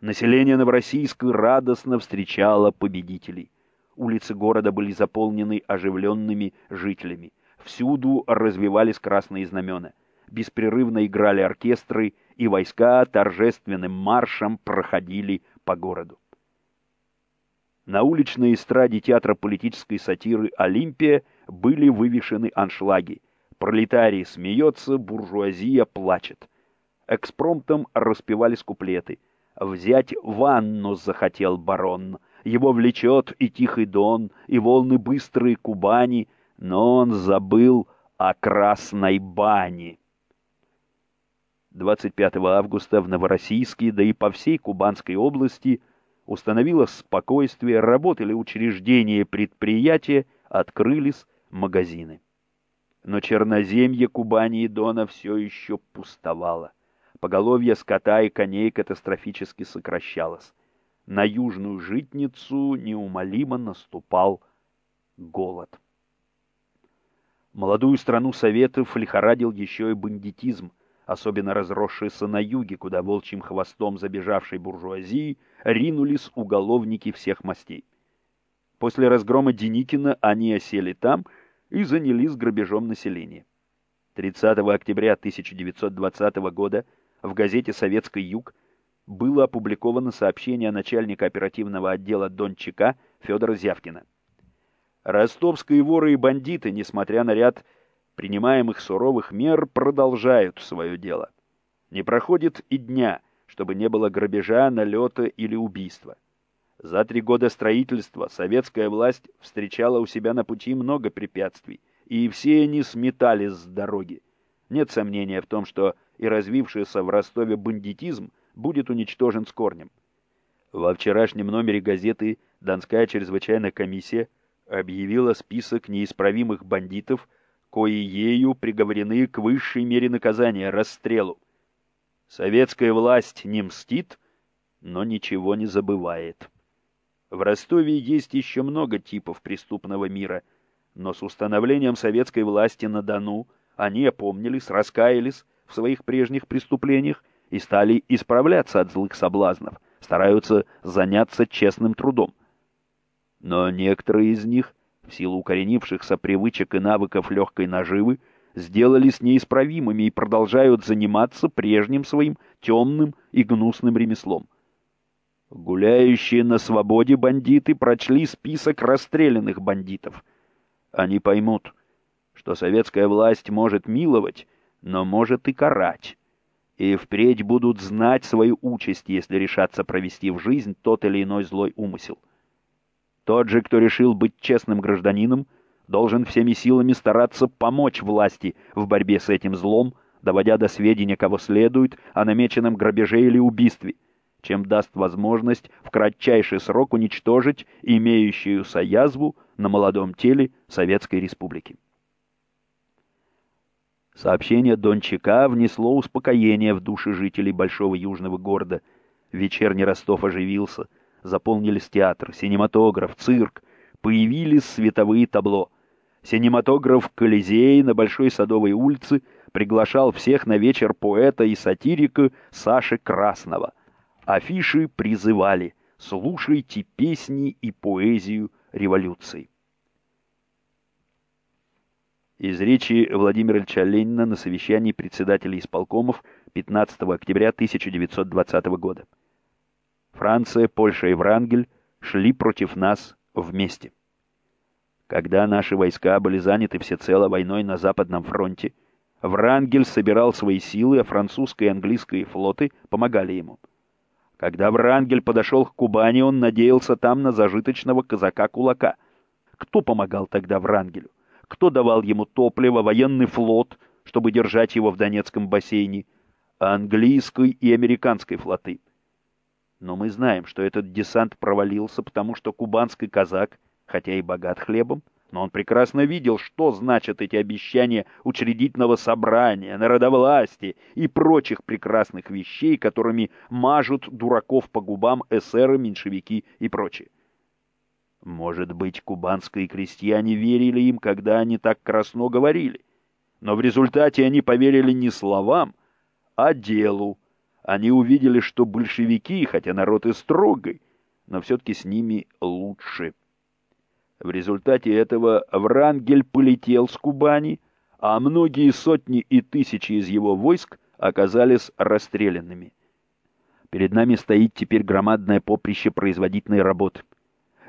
Население Новороссийска радостно встречало победителей. Улицы города были заполнены оживленными жителями. Всюду развивались красные знамена. Беспрерывно играли оркестры, и войска торжественным маршем проходили по городу. На уличной эстраде театра политической сатиры «Олимпия» были вывешены аншлаги. Пролетарий смеется, буржуазия плачет. Экспромтом распевались куплеты. «Взять ванну захотел барон», его влечет и тихий дон, и волны быстрые Кубани, но он забыл о красной бане. 25 августа в Новороссийске, да и по всей Кубанской области – установилось спокойствие, работали учреждения, предприятия, открылись магазины. Но черноземье Кубани и Дона все еще пустовало. Поголовье скота и коней катастрофически сокращалось. На южную житницу неумолимо наступал голод. Молодую страну Советов лихорадил еще и бандитизм – особенно разросшиеся на юге, куда волчьим хвостом забежавшей буржуазии ринулись уголовники всех мастей. После разгрома Деникина они осели там и занялись грабежом населения. 30 октября 1920 года в газете «Советский юг» было опубликовано сообщение начальника оперативного отдела Дончика Федора Зявкина. Ростовские воры и бандиты, несмотря на ряд принимаемых суровых мер продолжают свое дело. Не проходит и дня, чтобы не было грабежа, налета или убийства. За три года строительства советская власть встречала у себя на пути много препятствий, и все они сметались с дороги. Нет сомнения в том, что и развившийся в Ростове бандитизм будет уничтожен с корнем. Во вчерашнем номере газеты «Донская чрезвычайная комиссия» объявила список неисправимых бандитов, кои ею приговорены к высшей мере наказания — расстрелу. Советская власть не мстит, но ничего не забывает. В Ростове есть еще много типов преступного мира, но с установлением советской власти на Дону они опомнились, раскаялись в своих прежних преступлениях и стали исправляться от злых соблазнов, стараются заняться честным трудом. Но некоторые из них — в силу укоренившихся привычек и навыков легкой наживы, сделались неисправимыми и продолжают заниматься прежним своим темным и гнусным ремеслом. Гуляющие на свободе бандиты прочли список расстрелянных бандитов. Они поймут, что советская власть может миловать, но может и карать, и впредь будут знать свою участь, если решатся провести в жизнь тот или иной злой умысел. Тот же, кто решил быть честным гражданином, должен всеми силами стараться помочь власти в борьбе с этим злом, доводя до сведения, кого следует, о намеченном грабеже или убийстве, чем даст возможность в кратчайший срок уничтожить имеющуюся язву на молодом теле Советской Республики. Сообщение Дончака внесло успокоение в души жителей большого южного города. Вечерний Ростов оживился — заполнились театр, синематограф, цирк, появились световые табло. Синематограф Колизей на Большой Садовой улице приглашал всех на вечер поэта и сатирика Саши Красного. Афиши призывали «Слушайте песни и поэзию революции. Из речи Владимира Ильича Ленина на совещании председателей исполкомов 15 октября 1920 года. Франция, Польша и Врангель шли против нас вместе. Когда наши войска были заняты всецело войной на Западном фронте, Врангель собирал свои силы, а французские и английские флоты помогали ему. Когда Врангель подошел к Кубани, он надеялся там на зажиточного казака-кулака. Кто помогал тогда Врангелю? Кто давал ему топливо, военный флот, чтобы держать его в Донецком бассейне? Английской и американской флоты. Но мы знаем, что этот десант провалился, потому что кубанский казак, хотя и богат хлебом, но он прекрасно видел, что значат эти обещания учредительного собрания, народовластия и прочих прекрасных вещей, которыми мажут дураков по губам эсеры, меньшевики и прочие. Может быть, кубанские крестьяне верили им, когда они так красно говорили. Но в результате они поверили не словам, а делу. Они увидели, что большевики, хотя народ и строгий, но все-таки с ними лучше. В результате этого Врангель полетел с Кубани, а многие сотни и тысячи из его войск оказались расстрелянными. Перед нами стоит теперь громадное поприще производительной работы —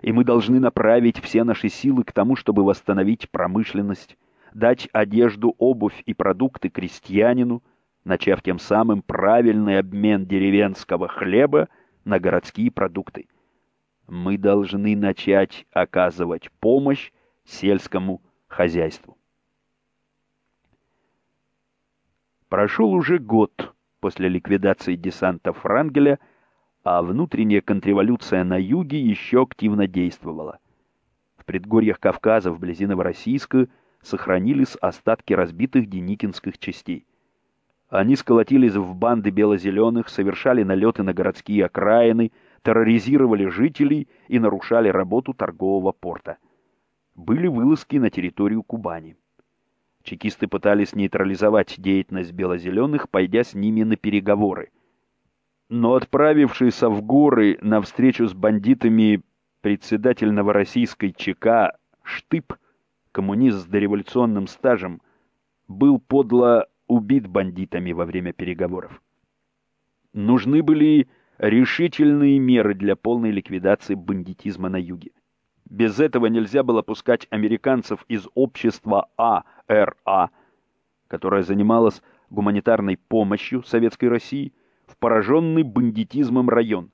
и мы должны направить все наши силы к тому, чтобы восстановить промышленность, дать одежду, обувь и продукты крестьянину, начав тем самым правильный обмен деревенского хлеба на городские продукты. Мы должны начать оказывать помощь сельскому хозяйству. Прошел уже год после ликвидации десанта Франгеля – а внутренняя контрреволюция на юге еще активно действовала. В предгорьях Кавказа, вблизи Новороссийска, сохранились остатки разбитых деникинских частей. Они сколотились в банды бело-зеленых, совершали налеты на городские окраины, терроризировали жителей и нарушали работу торгового порта. Были вылазки на территорию Кубани. Чекисты пытались нейтрализовать деятельность бело-зеленых, пойдя с ними на переговоры но отправившийся в горы на встречу с бандитами председатель новороссийской ЧК Штып, коммунист с дореволюционным стажем, был подло убит бандитами во время переговоров. Нужны были решительные меры для полной ликвидации бандитизма на юге. Без этого нельзя было пускать американцев из общества АРА, которое занималось гуманитарной помощью Советской России, в пораженный бандитизмом район.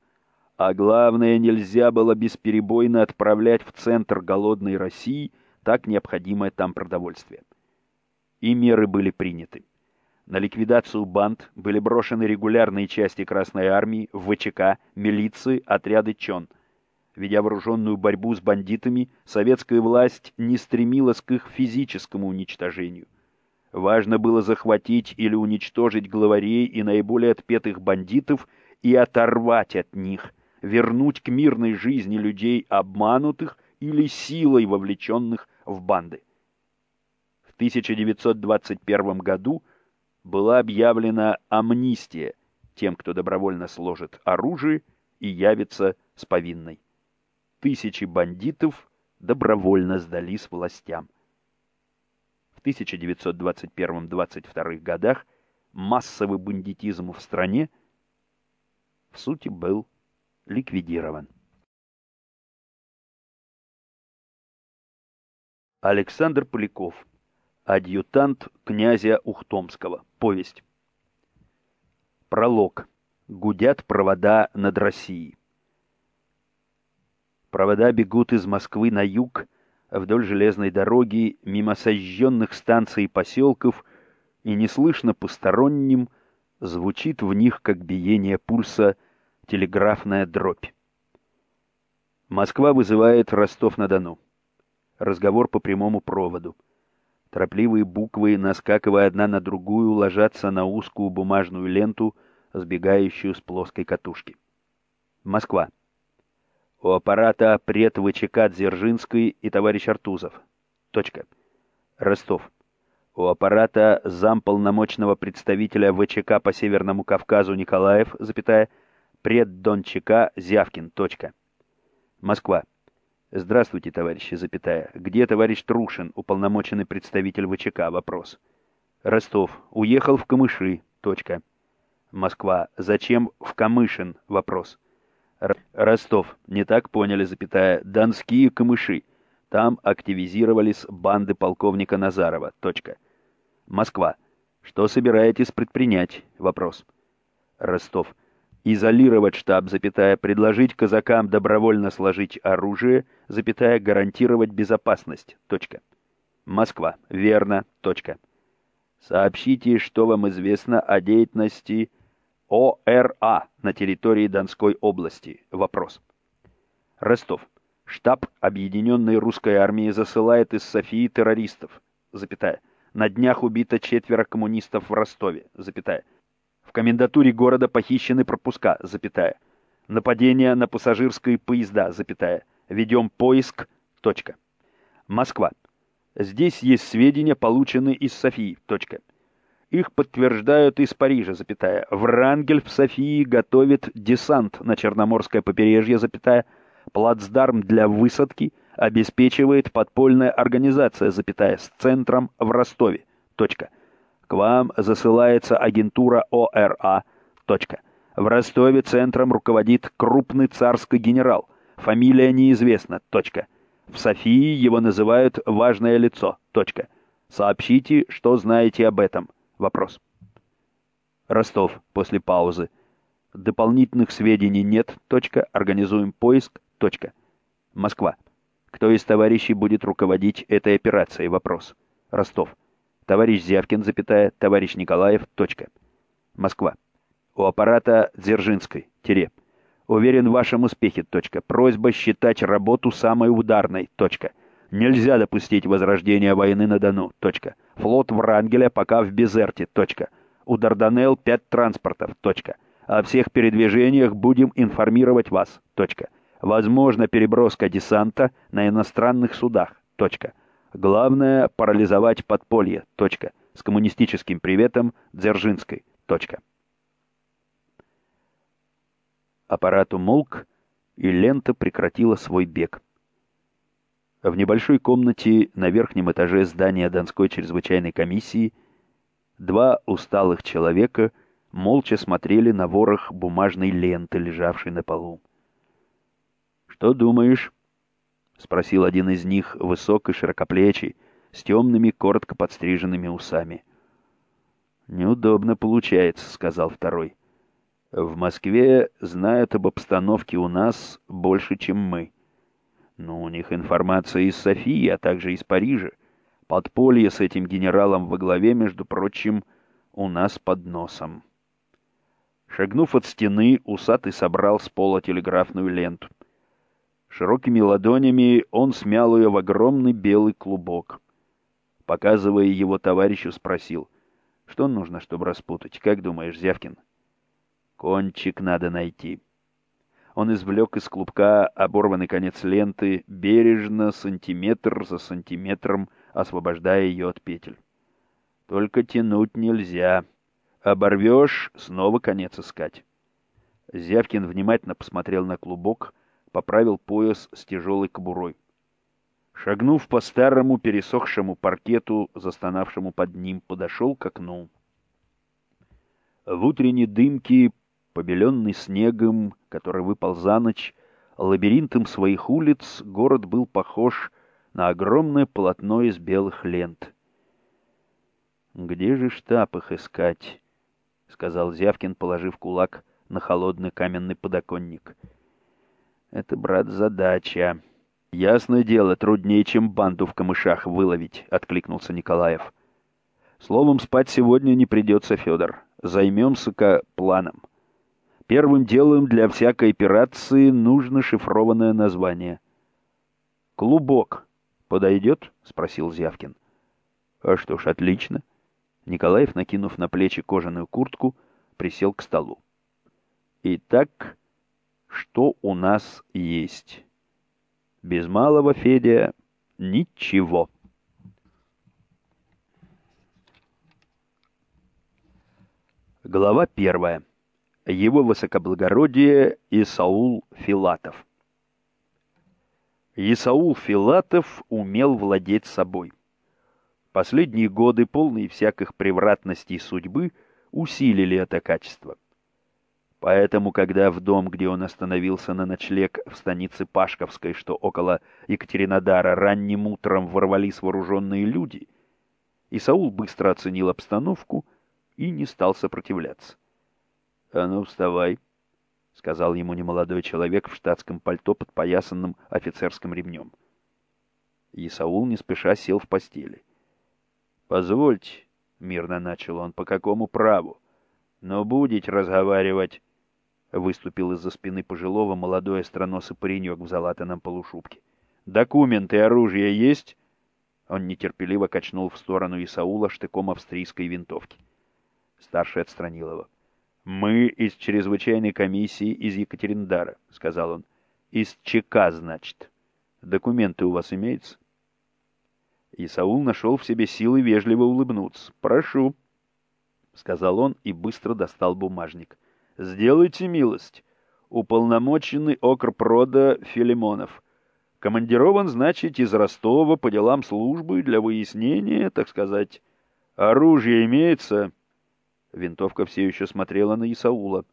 А главное, нельзя было бесперебойно отправлять в центр голодной России так необходимое там продовольствие. И меры были приняты. На ликвидацию банд были брошены регулярные части Красной Армии, ВЧК, милиции, отряды ЧОН. Ведя вооруженную борьбу с бандитами, советская власть не стремилась к их физическому уничтожению – Важно было захватить или уничтожить главарей и наиболее отпетых бандитов и оторвать от них, вернуть к мирной жизни людей обманутых или силой вовлеченных в банды. В 1921 году была объявлена амнистия тем, кто добровольно сложит оружие и явится с повинной. Тысячи бандитов добровольно сдались властям. 1921-22 годах массовый бандитизм в стране в сути был ликвидирован. Александр Поляков. Адъютант князя Ухтомского. Повесть. Пролог. Гудят провода над Россией. Провода бегут из Москвы на юг, вдоль железной дороги, мимо сожженных станций и поселков, и неслышно посторонним звучит в них, как биение пульса, телеграфная дробь. Москва вызывает Ростов-на-Дону. Разговор по прямому проводу. Торопливые буквы, наскакивая одна на другую, ложатся на узкую бумажную ленту, сбегающую с плоской катушки. Москва. У аппарата пред ВЧК Дзержинской и товарищ Артузов. Точка. Ростов. У аппарата замполномочного представителя ВЧК по Северному Кавказу Николаев, запятая, пред Дончака Зявкин. Точка. Москва. Здравствуйте, товарищи, запятая. Где товарищ Трушин, уполномоченный представитель ВЧК? Вопрос. Ростов. Уехал в Камыши. Точка. Москва. Зачем в Камышин? Вопрос. Р Ростов. Не так поняли, запятая. Донские Камыши. Там активизировались банды полковника Назарова. Точка. Москва. Что собираетесь предпринять? Вопрос. Ростов. Изолировать штаб, запятая, предложить казакам добровольно сложить оружие, запятая, гарантировать безопасность. Точка. Москва. Верно. Точка. Сообщите, что вам известно о деятельности ОРА на территории Донской области. Вопрос. Ростов. Штаб Объединенной Русской Армии засылает из Софии террористов. Запятая. На днях убито четверо коммунистов в Ростове. Запятая. В комендатуре города похищены пропуска, запятая. Нападение на пассажирские поезда, запятая. Ведем поиск, точка. Москва. Здесь есть сведения, полученные из Софии, точка. Их подтверждают из Парижа, запятая. Врангель в Софии готовит десант на Черноморское побережье, запятая. Плацдарм для высадки обеспечивает подпольная организация, запятая, с центром в Ростове, точка. К вам засылается агентура ОРА. Точка. В Ростове центром руководит крупный царский генерал. Фамилия неизвестна. Точка. В Софии его называют «важное лицо». Точка. Сообщите, что знаете об этом. Вопрос. Ростов после паузы. Дополнительных сведений нет. Точка. Организуем поиск. Точка. Москва. Кто из товарищей будет руководить этой операцией? Вопрос. Ростов товарищ Зявкин, запятая, товарищ Николаев, точка. Москва. У аппарата Дзержинской, тире. Уверен в вашем успехе, точка. Просьба считать работу самой ударной, точка. Нельзя допустить возрождения войны на Дону, точка. Флот Врангеля пока в Безерте, точка. У Дарданелл пять транспортов, точка. О всех передвижениях будем информировать вас, точка. Возможно переброска десанта на иностранных судах, точка. Главное — парализовать подполье. Точка. С коммунистическим приветом Дзержинской. Точка. Аппарат умолк, и лента прекратила свой бег. В небольшой комнате на верхнем этаже здания Донской чрезвычайной комиссии два усталых человека молча смотрели на ворох бумажной ленты, лежавшей на полу. «Что думаешь?» — спросил один из них, высокий, широкоплечий, с темными, коротко подстриженными усами. «Неудобно получается», — сказал второй. «В Москве знают об обстановке у нас больше, чем мы. Но у них информация из Софии, а также из Парижа. Подполье с этим генералом во главе, между прочим, у нас под носом». Шагнув от стены, усатый собрал с пола телеграфную ленту. Широкими ладонями он смял ее в огромный белый клубок. Показывая его товарищу, спросил, что нужно, чтобы распутать. Как думаешь, Зявкин? Кончик надо найти. Он извлек из клубка оборванный конец ленты, бережно, сантиметр за сантиметром, освобождая ее от петель. Только тянуть нельзя. Оборвешь — снова конец искать. Зявкин внимательно посмотрел на клубок — поправил пояс с тяжелой кобурой. Шагнув по старому пересохшему паркету, застонавшему под ним, подошел к окну. В утренней дымке, побеленный снегом, который выпал за ночь, лабиринтом своих улиц город был похож на огромное полотно из белых лент. «Где же штаб их искать?» — сказал Зявкин, положив кулак на холодный каменный подоконник — это, брат, задача. Ясное дело, труднее, чем банду в камышах выловить, откликнулся Николаев. Словом, спать сегодня не придется, Федор. Займемся-ка планом. Первым делом для всякой операции нужно шифрованное название. «Клубок подойдет?» — спросил Зявкин. «А что ж, отлично». Николаев, накинув на плечи кожаную куртку, присел к столу. «Итак, что у нас есть. Без малого, Федя, ничего. Глава первая. Его высокоблагородие и Саул Филатов. Исаул Филатов умел владеть собой. Последние годы, полные всяких превратностей судьбы, усилили это качество. Поэтому, когда в дом, где он остановился на ночлег в станице Пашковской, что около Екатеринодара, ранним утром ворвались вооруженные люди, Исаул быстро оценил обстановку и не стал сопротивляться. — А ну, вставай, — сказал ему немолодой человек в штатском пальто, под поясанным офицерским ремнем. Исаул не спеша сел в постели. — Позвольте, — мирно начал он, — по какому праву? Но будете разговаривать... Выступил из-за спины пожилого молодой остроносый паренек в залатанном полушубке. «Документы оружия есть?» Он нетерпеливо качнул в сторону Исаула штыком австрийской винтовки. Старший отстранил его. «Мы из чрезвычайной комиссии из Екатериндара», — сказал он. «Из ЧК, значит. Документы у вас имеются?» Исаул нашел в себе силы вежливо улыбнуться. «Прошу», — сказал он и быстро достал бумажник. «Сделайте милость. Уполномоченный окрпрода Филимонов. Командирован, значит, из Ростова по делам службы для выяснения, так сказать. Оружие имеется?» Винтовка все еще смотрела на Исаула.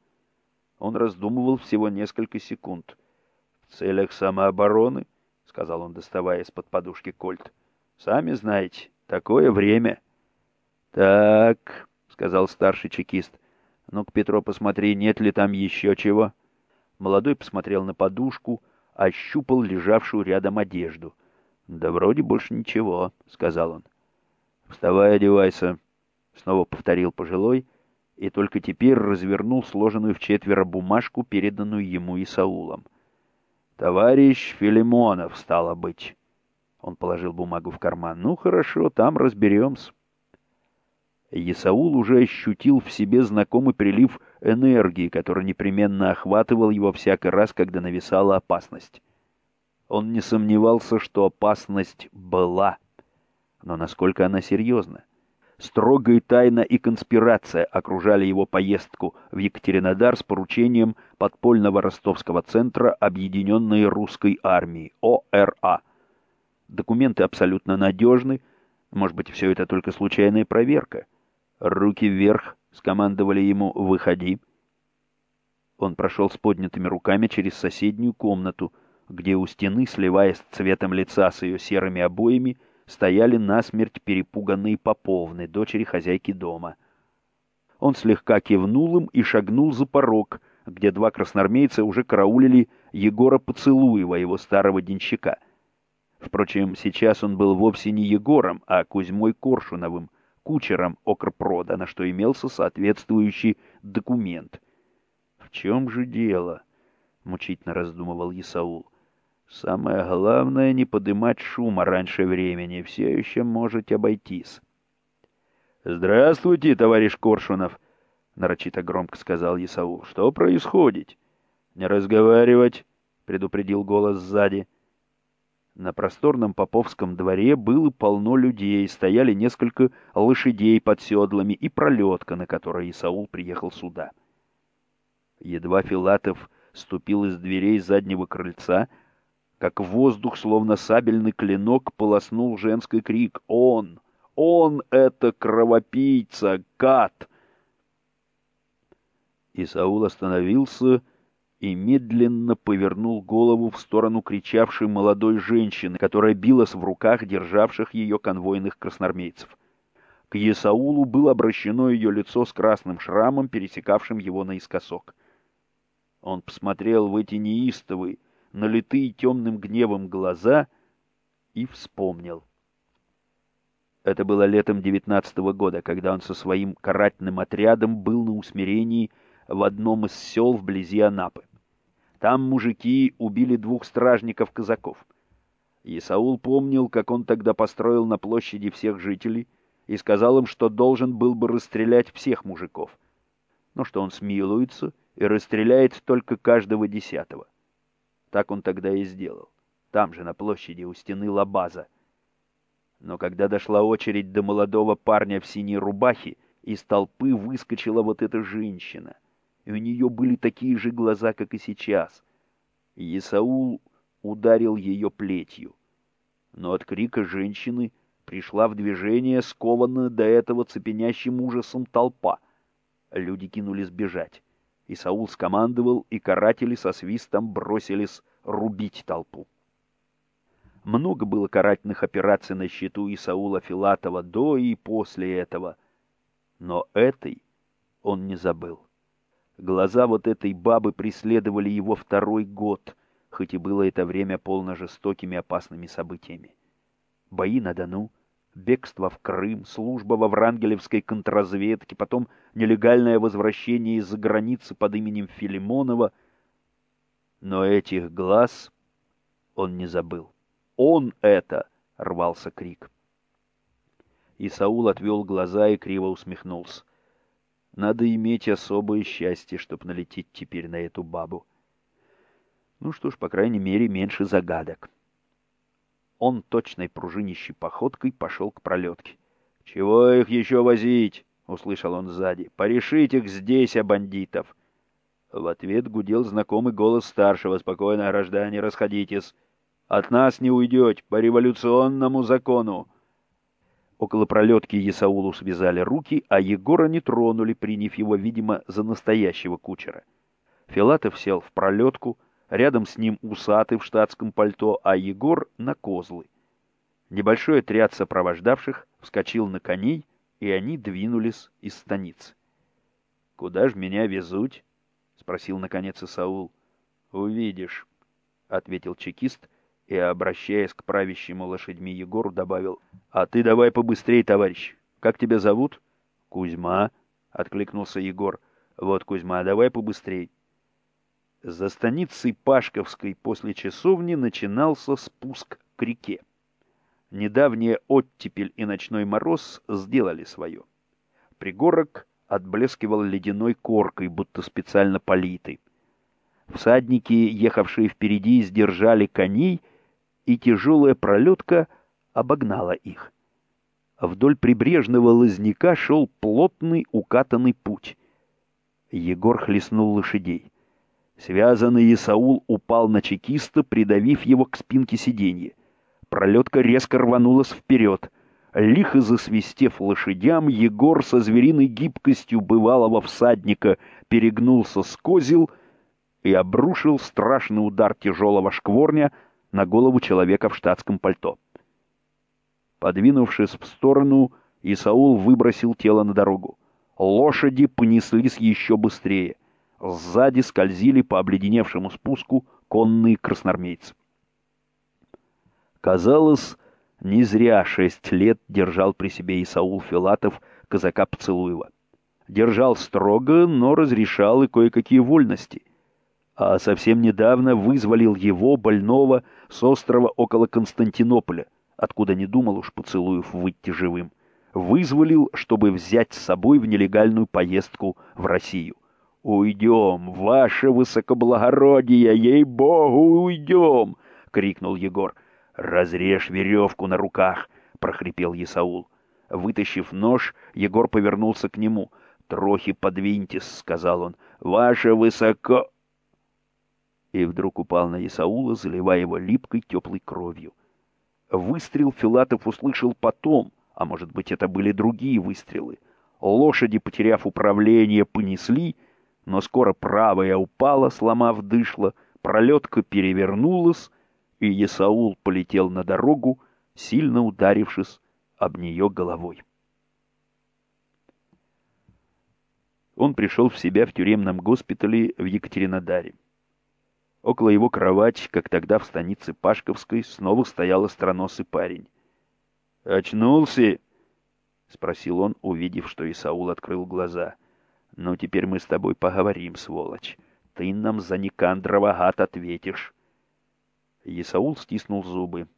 Он раздумывал всего несколько секунд. «В целях самообороны», — сказал он, доставая из-под подушки кольт. «Сами знаете, такое время». «Так», — сказал старший чекист, — «ну-ка, Петро, посмотри, нет ли там еще чего». Молодой посмотрел на подушку, ощупал лежавшую рядом одежду. «Да вроде больше ничего», — сказал он. «Вставай, одевайся», снова повторил пожилой, и только теперь развернул сложенную в четверо бумажку, переданную ему Исаулом. «Товарищ Филимонов, стало быть». Он положил бумагу в карман. «Ну, хорошо, там разберемся». Исаул уже ощутил в себе знакомый прилив энергии, который непременно охватывал его всякий раз, когда нависала опасность. Он не сомневался, что опасность была, но насколько она серьезна. Строгая тайна и конспирация окружали его поездку в Екатеринодар с поручением подпольного ростовского центра Объединенной Русской Армии, ОРА. Документы абсолютно надежны, может быть, все это только случайная проверка. «Руки вверх!» — скомандовали ему «Выходи!» Он прошел с поднятыми руками через соседнюю комнату, где у стены, сливаясь цветом лица с ее серыми обоями, стояли насмерть перепуганные поповны, дочери хозяйки дома. Он слегка кивнул им и шагнул за порог, где два красноармейца уже караулили Егора Поцелуева, его старого денщика. Впрочем, сейчас он был вовсе не Егором, а Кузьмой Коршуновым, кучером Окрпрода, на что имелся соответствующий документ. «В чем же дело?» — мучительно раздумывал Исаул. Самое главное — не подымать шума раньше времени, все еще можете обойтись. — Здравствуйте, товарищ Коршунов! — нарочито громко сказал Исаул. — Что происходит? — Не разговаривать! — предупредил голос сзади. На просторном поповском дворе было полно людей, стояли несколько лошадей под седлами и пролетка, на которой Исаул приехал сюда. Едва Филатов ступил из дверей заднего крыльца, как воздух, словно сабельный клинок, полоснул женский крик «Он! Он — это кровопийца, гад!» Исаул остановился и медленно повернул голову в сторону кричавшей молодой женщины, которая билась в руках державших ее конвойных красноармейцев. К Исаулу было обращено ее лицо с красным шрамом, пересекавшим его наискосок. Он посмотрел в эти неистовые, налитые темным гневом глаза, и вспомнил. Это было летом девятнадцатого года, когда он со своим карательным отрядом был на усмирении в одном из сел вблизи Анапы. Там мужики убили двух стражников-казаков. Исаул помнил, как он тогда построил на площади всех жителей и сказал им, что должен был бы расстрелять всех мужиков, но что он смилуется и расстреляет только каждого десятого. Так он тогда и сделал. Там же, на площади, у стены Лабаза. Но когда дошла очередь до молодого парня в синей рубахе, из толпы выскочила вот эта женщина. И у нее были такие же глаза, как и сейчас. Исаул ударил ее плетью. Но от крика женщины пришла в движение скованная до этого цепенящим ужасом толпа. Люди кинулись бежать. И Саул скомандовал, и каратели со свистом бросились рубить толпу. Много было карательных операций на счету Исаула Филатова до и после этого. Но этой он не забыл. Глаза вот этой бабы преследовали его второй год, хоть и было это время полно жестокими опасными событиями. Бои на Дону, бегство в Крым, служба во Врангелевской контрразведке, потом нелегальное возвращение из-за границы под именем Филимонова. Но этих глаз он не забыл. Он это! — рвался крик. И Саул отвел глаза и криво усмехнулся. Надо иметь особое счастье, чтоб налететь теперь на эту бабу. Ну что ж, по крайней мере, меньше загадок. Он точной пружинищей походкой пошел к пролетке. «Чего их еще возить?» — услышал он сзади. «Порешить их здесь, а бандитов!» В ответ гудел знакомый голос старшего. «Спокойно, граждане, расходитесь. От нас не уйдете, по революционному закону!» Около пролетки Есаулу связали руки, а Егора не тронули, приняв его, видимо, за настоящего кучера. Филатов сел в пролетку, рядом с ним усатый в штатском пальто, а Егор — на козлы. Небольшой отряд сопровождавших вскочил на коней, и они двинулись из станицы. — Куда ж меня везуть? — спросил наконец Исаул. — Увидишь, — ответил чекист и, обращаясь к правящему лошадьми Егору, добавил. — А ты давай побыстрей, товарищ. Как тебя зовут? — Кузьма, — откликнулся Егор. — Вот, Кузьма, давай побыстрей. За станицей Пашковской после часовни начинался спуск к реке. Недавняя оттепель и ночной мороз сделали свое. Пригорок отблескивал ледяной коркой, будто специально политый. Всадники, ехавшие впереди, сдержали коней, и тяжелая пролетка обогнала их. Вдоль прибрежного лозняка шел плотный укатанный путь. Егор хлестнул лошадей. Связанный Исаул упал на чекиста, придавив его к спинке сиденья. Пролетка резко рванулась вперед. Лихо засвистев лошадям, Егор со звериной гибкостью бывалого всадника перегнулся с козел и обрушил страшный удар тяжелого шкворня на голову человека в штатском пальто. Подвинувшись в сторону, Исаул выбросил тело на дорогу. Лошади понеслись еще быстрее — Сзади скользили по обледеневшему спуску конные красноармейцы. Казалось, не зря шесть лет держал при себе Исаул Филатов казака Поцелуева. Держал строго, но разрешал и кое-какие вольности. А совсем недавно вызволил его, больного, с острова около Константинополя, откуда не думал уж Поцелуев выйти живым. Вызволил, чтобы взять с собой в нелегальную поездку в Россию. «Уйдем, ваше высокоблагородие, ей-богу, уйдем!» — крикнул Егор. «Разрежь веревку на руках!» — прохрипел Исаул. Вытащив нож, Егор повернулся к нему. «Трохи подвиньтесь», — сказал он. «Ваше высоко...» И вдруг упал на Исаула, заливая его липкой теплой кровью. Выстрел Филатов услышал потом, а может быть, это были другие выстрелы. Лошади, потеряв управление, понесли — но скоро правая упала, сломав дышло, пролетка перевернулась, и Есаул полетел на дорогу, сильно ударившись об нее головой. Он пришел в себя в тюремном госпитале в Екатеринодаре. Около его кровати, как тогда в станице Пашковской, снова стоял остроносый парень. «Очнулся?» — спросил он, увидев, что Исаул открыл глаза — ну, теперь мы с тобой поговорим, сволочь. Ты нам за Никандрова гад ответишь. Исаул стиснул зубы.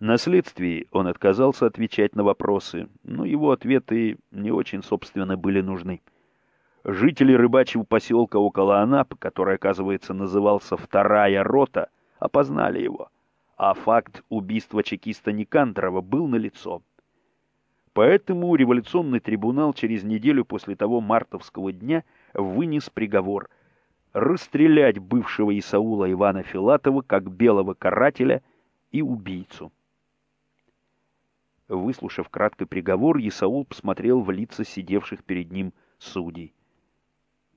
На следствии он отказался отвечать на вопросы, но его ответы не очень, собственно, были нужны. Жители рыбачьего поселка около Анап, который, оказывается, назывался «Вторая рота», опознали его, а факт убийства чекиста Никандрова был налицо. Поэтому революционный трибунал через неделю после того мартовского дня вынес приговор расстрелять бывшего Исаула Ивана Филатова как белого карателя и убийцу. Выслушав краткий приговор, Исаул посмотрел в лица сидевших перед ним судей.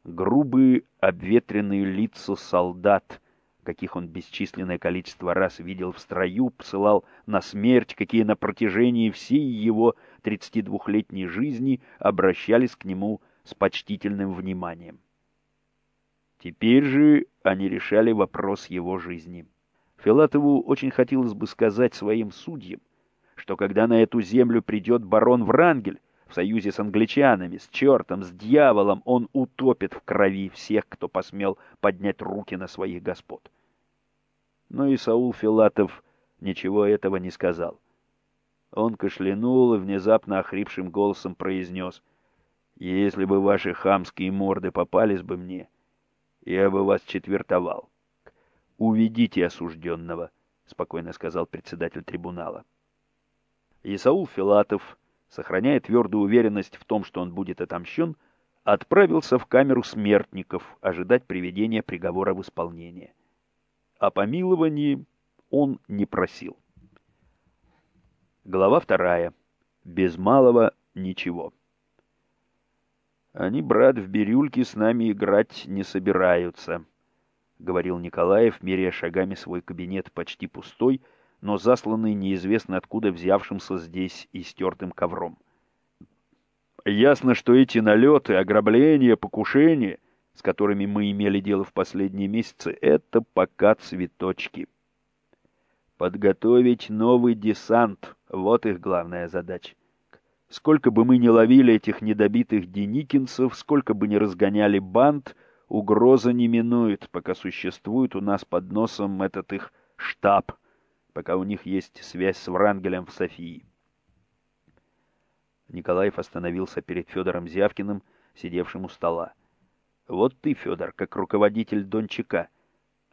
Грубые, обветренные лица солдат, каких он бесчисленное количество раз видел в строю, посылал на смерть, какие на протяжении всей его 32-летней жизни обращались к нему с почтительным вниманием. Теперь же они решали вопрос его жизни. Филатову очень хотелось бы сказать своим судьям, что когда на эту землю придет барон Врангель, в союзе с англичанами, с чертом, с дьяволом, он утопит в крови всех, кто посмел поднять руки на своих господ. Но и Саул Филатов ничего этого не сказал. Он кашлянул и внезапно охрипшим голосом произнес, «Если бы ваши хамские морды попались бы мне, я бы вас четвертовал. Уведите осужденного», — спокойно сказал председатель трибунала. Исаул Филатов, сохраняя твердую уверенность в том, что он будет отомщен, отправился в камеру смертников ожидать приведения приговора в исполнение. О помиловании он не просил. Глава вторая. Без малого ничего. Они, брат, в бирюльке с нами играть не собираются, — говорил Николаев, меряя шагами свой кабинет почти пустой, но засланный неизвестно откуда взявшимся здесь и стертым ковром. Ясно, что эти налеты, ограбления, покушения, с которыми мы имели дело в последние месяцы, это пока цветочки. Подготовить новый десант — вот их главная задача. Сколько бы мы ни ловили этих недобитых деникинцев, сколько бы ни разгоняли банд, угроза не минует, пока существует у нас под носом этот их штаб, пока у них есть связь с Врангелем в Софии. Николаев остановился перед Федором Зявкиным, сидевшим у стола. «Вот ты, Федор, как руководитель Дончака,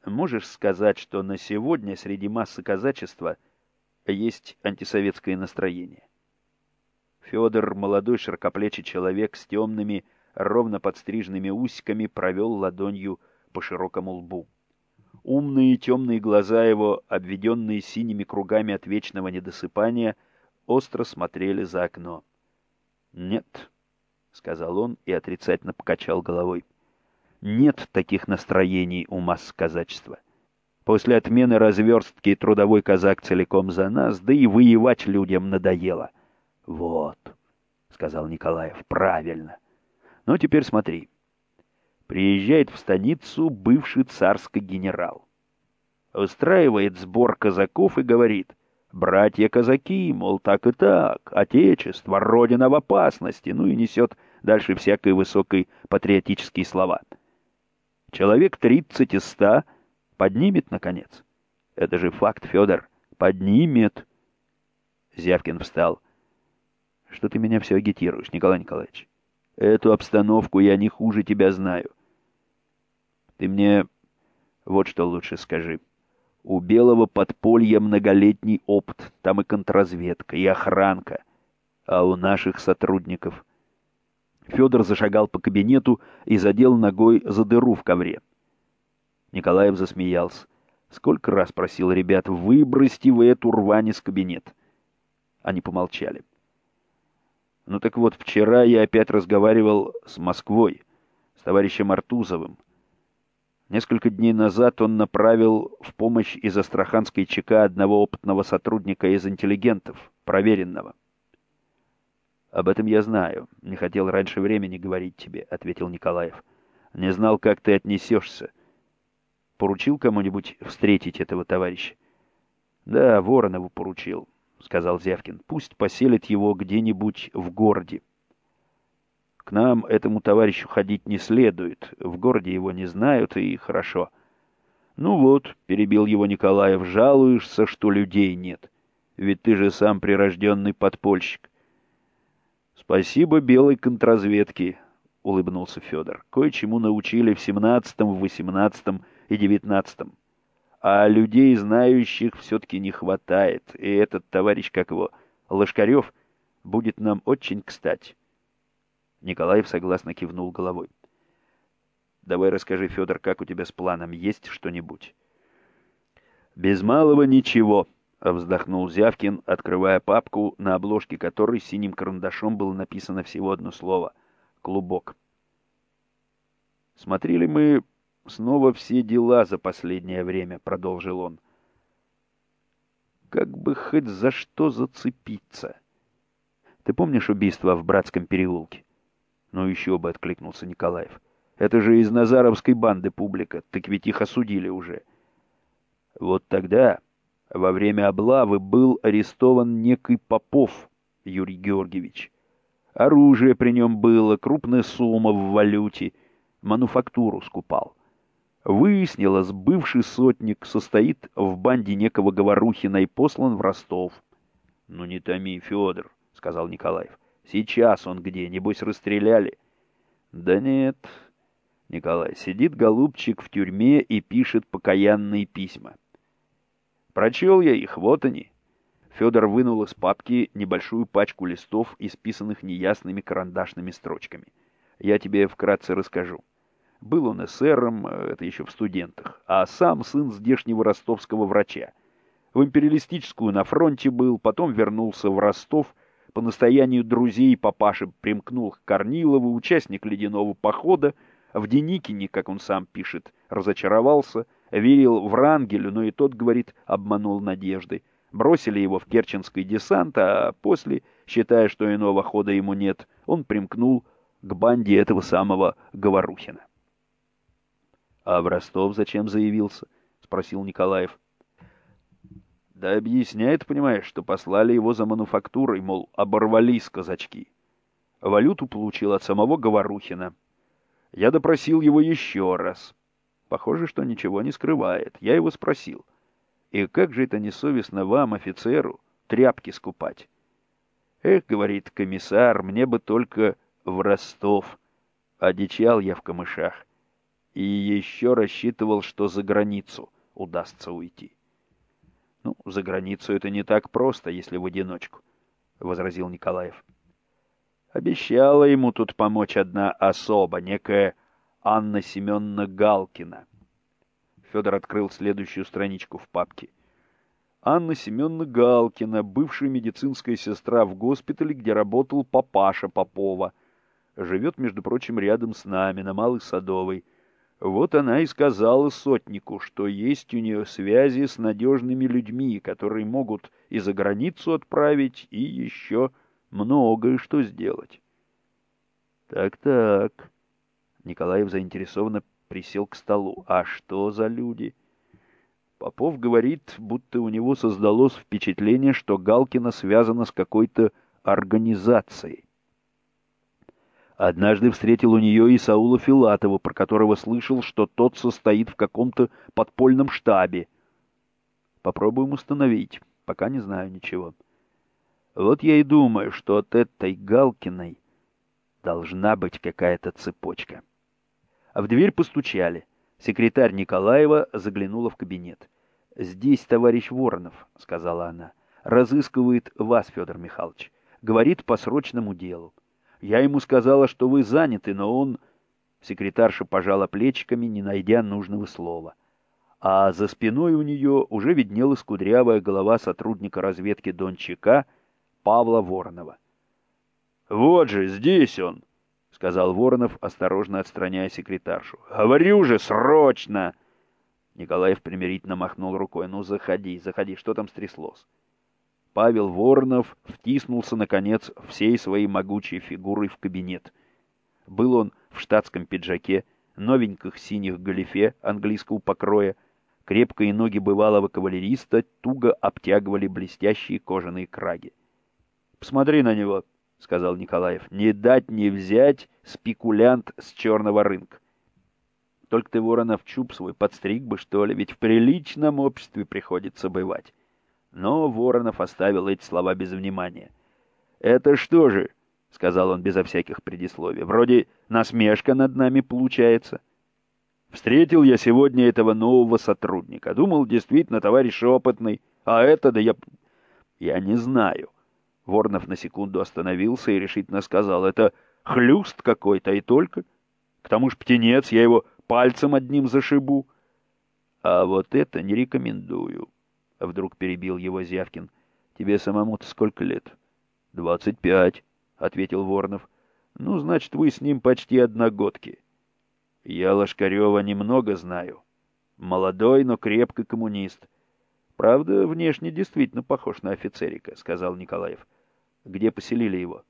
Можешь сказать, что на сегодня среди массы казачества есть антисоветское настроение? Федор, молодой широкоплечий человек с темными, ровно подстриженными усиками, провел ладонью по широкому лбу. Умные темные глаза его, обведенные синими кругами от вечного недосыпания, остро смотрели за окно. «Нет», — сказал он и отрицательно покачал головой нет таких настроений у масс казачества. После отмены разверстки трудовой казак целиком за нас, да и воевать людям надоело. — Вот, — сказал Николаев, — правильно. Ну, теперь смотри. Приезжает в станицу бывший царский генерал. Устраивает сбор казаков и говорит, «Братья казаки, мол, так и так, отечество, родина в опасности», ну и несет дальше всякой высокой патриотические слова — Человек тридцать из ста поднимет, наконец. Это же факт, Федор. Поднимет. Зявкин встал. Что ты меня все агитируешь, Николай Николаевич? Эту обстановку я не хуже тебя знаю. Ты мне вот что лучше скажи. У белого подполья многолетний опыт, там и контрразведка, и охранка. А у наших сотрудников — Федор зашагал по кабинету и задел ногой за дыру в ковре. Николаев засмеялся. Сколько раз просил ребят, выбросьте вы эту рвань из кабинет. Они помолчали. Ну так вот, вчера я опять разговаривал с Москвой, с товарищем Артузовым. Несколько дней назад он направил в помощь из Астраханской ЧК одного опытного сотрудника из интеллигентов, проверенного. «Об этом я знаю. Не хотел раньше времени говорить тебе», — ответил Николаев. «Не знал, как ты отнесешься. Поручил кому-нибудь встретить этого товарища?» «Да, Воронову поручил», — сказал Зявкин. «Пусть поселит его где-нибудь в городе». «К нам этому товарищу ходить не следует. В городе его не знают, и хорошо». «Ну вот», — перебил его Николаев, — «жалуешься, что людей нет. Ведь ты же сам прирожденный подпольщик. «Спасибо белой контрразведке», — улыбнулся Федор. «Кое-чему научили в семнадцатом, восемнадцатом и девятнадцатом. А людей, знающих, все-таки не хватает, и этот товарищ, как его, Лошкарев, будет нам очень кстати». Николаев согласно кивнул головой. Давай расскажи, Федор, как у тебя с планом? Есть что-нибудь? Без малого ничего, вздохнул Зявкин, открывая папку, на обложке которой синим карандашом было написано всего одно слово — «Клубок». «Смотрели мы снова все дела за последнее время», — продолжил он. «Как бы хоть за что зацепиться. Ты помнишь убийство в Братском переулке?» «Ну еще бы», — откликнулся Николаев. «Это же из Назаровской банды публика, так ведь их осудили уже». Вот тогда во время облавы был арестован некий Попов Юрий Георгиевич. Оружие при нем было, крупная сумма в валюте, мануфактуру скупал. Выяснилось, бывший сотник состоит в банде некого Говорухина и послан в Ростов. — Ну не томи, Федор, — сказал Николаев. — Сейчас он где, небось расстреляли? — Да нет. Николай, сидит голубчик в тюрьме и пишет покаянные письма. Прочел я их, вот они. Федор вынул из папки небольшую пачку листов, исписанных неясными карандашными строчками. Я тебе вкратце расскажу. Был он эсером, э, это еще в студентах, а сам сын здешнего ростовского врача. В империалистическую на фронте был, потом вернулся в Ростов, по настоянию друзей папаши примкнул к Корнилову, участник ледяного похода, в Деникине, как он сам пишет, разочаровался, верил в Рангелю, но и тот, говорит, обманул надежды. Бросили его в Керченский десант, а после, считая, что иного хода ему нет, он примкнул к банде этого самого Говорухина. — А в Ростов зачем заявился? — спросил Николаев. — Да объясняет, понимаешь, что послали его за мануфактурой, мол, оборвались казачки. Валюту получил от самого Говорухина. Я допросил его еще раз. — Похоже, что ничего не скрывает. Я его спросил. И как же это несовестно вам, офицеру, тряпки скупать? Эх, говорит комиссар, мне бы только в Ростов. Одичал я в камышах. И еще рассчитывал, что за границу удастся уйти. Ну, за границу это не так просто, если в одиночку, — возразил Николаев. Обещала ему тут помочь одна особа, некая Анна Семеновна Галкина. Федор открыл следующую страничку в папке. Анна Семеновна Галкина, бывшая медицинская сестра в госпитале, где работал папаша Попова. Живет, между прочим, рядом с нами, на Малой Садовой. Вот она и сказала сотнику, что есть у нее связи с надежными людьми, которые могут и за границу отправить, и еще многое что сделать. Так-так. Николаев заинтересованно присел к столу. «А что за люди?» Попов говорит, будто у него создалось впечатление, что Галкина связана с какой-то организацией. Однажды встретил у нее и Саула Филатова, про которого слышал, что тот состоит в каком-то подпольном штабе. Попробуем установить, пока не знаю ничего. Вот я и думаю, что от этой Галкиной должна быть какая-то цепочка. А в дверь постучали. Секретарь Николаева заглянула в кабинет. «Здесь товарищ Воронов», — сказала она. «Разыскивает вас, Федор Михайлович. Говорит по срочному делу. Я ему сказала, что вы заняты, но он...» Секретарша пожала плечиками, не найдя нужного слова. А за спиной у нее уже виднелась кудрявая голова сотрудника разведки Дончака Павла Воронова. «Вот же, здесь он!» — сказал Воронов, осторожно отстраняя секретаршу. «Говорю же, срочно!» Николаев примирительно махнул рукой. «Ну, заходи, заходи, что там стряслось?» Павел Воронов втиснулся, наконец, всей своей могучей фигурой в кабинет. Был он в штатском пиджаке, новеньких синих галифе английского покроя, крепкие ноги бывалого кавалериста туго обтягивали блестящие кожаные краги. «Посмотри на него!» — сказал Николаев. «Не дать не взять спекулянт с черного рынка. Только ты, Воронов, чуб свой подстриг бы, что ли, ведь в приличном обществе приходится бывать». Но Воронов оставил эти слова без внимания. «Это что же?» — сказал он безо всяких предисловий. «Вроде насмешка над нами получается». Встретил я сегодня этого нового сотрудника. Думал, действительно, товарищ опытный. А это, да я... Я не знаю. Воронов на секунду остановился и решительно сказал, «Это хлюст какой-то и только. К тому же птенец, я его пальцем одним зашибу. А вот это не рекомендую, — вдруг перебил его Зявкин. Тебе самому-то сколько лет? Двадцать пять, — ответил Воронов. Ну, значит, вы с ним почти одногодки. Я Лошкарева немного знаю. Молодой, но крепкий коммунист. Правда, внешне действительно похож на офицерика, — сказал Николаев. Где поселили его?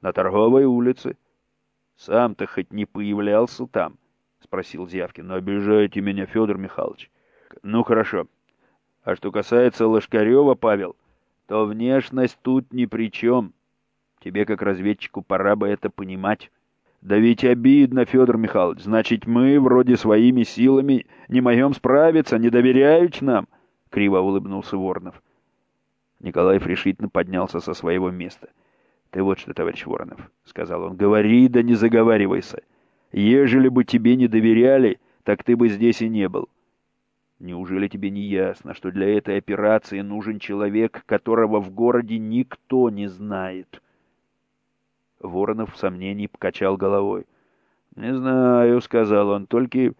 На торговой улице. Сам-то хоть не появлялся там, — спросил Зявкин. Обижаете меня, Федор Михайлович. Ну, хорошо. А что касается Лошкарева, Павел, то внешность тут ни при чем. Тебе, как разведчику, пора бы это понимать. Да ведь обидно, Федор Михайлович. Значит, мы, вроде своими силами, не моем справиться, не доверяют нам. Криво улыбнулся Воронов. Николаев решительно поднялся со своего места. «Ты вот что, товарищ Воронов», — сказал он, — «говори да не заговаривайся. Ежели бы тебе не доверяли, так ты бы здесь и не был. Неужели тебе не ясно, что для этой операции нужен человек, которого в городе никто не знает?» Воронов в сомнении покачал головой. «Не знаю», — сказал он, — «только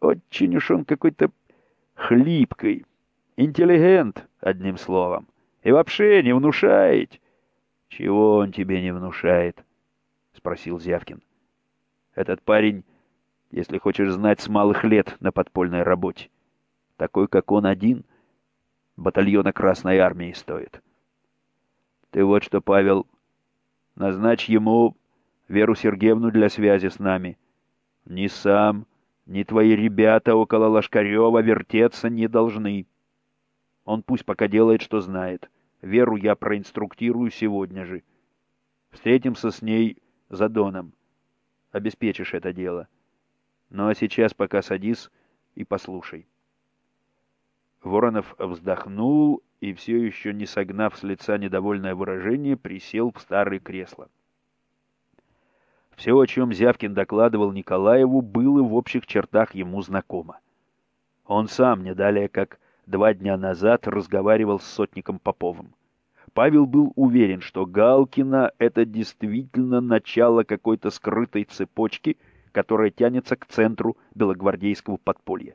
очень уж он какой-то хлипкий. Интеллигент, одним словом. И вообще не внушает». «Чего он тебе не внушает?» — спросил Зявкин. «Этот парень, если хочешь знать, с малых лет на подпольной работе. Такой, как он один, батальона Красной Армии стоит. Ты вот что, Павел, назначь ему Веру Сергеевну для связи с нами. Ни сам, ни твои ребята около Лошкарева вертеться не должны. Он пусть пока делает, что знает. Веру я проинструктирую сегодня же. Встретимся с ней за Доном. Обеспечишь это дело. Ну а сейчас пока садись и послушай. Воронов вздохнул и, все еще не согнав с лица недовольное выражение, присел в старое кресло. Все, о чем Зявкин докладывал Николаеву, было в общих чертах ему знакомо. Он сам, не далее как два дня назад, разговаривал с сотником Поповым. Павел был уверен, что Галкина — это действительно начало какой-то скрытой цепочки, которая тянется к центру белогвардейского подполья.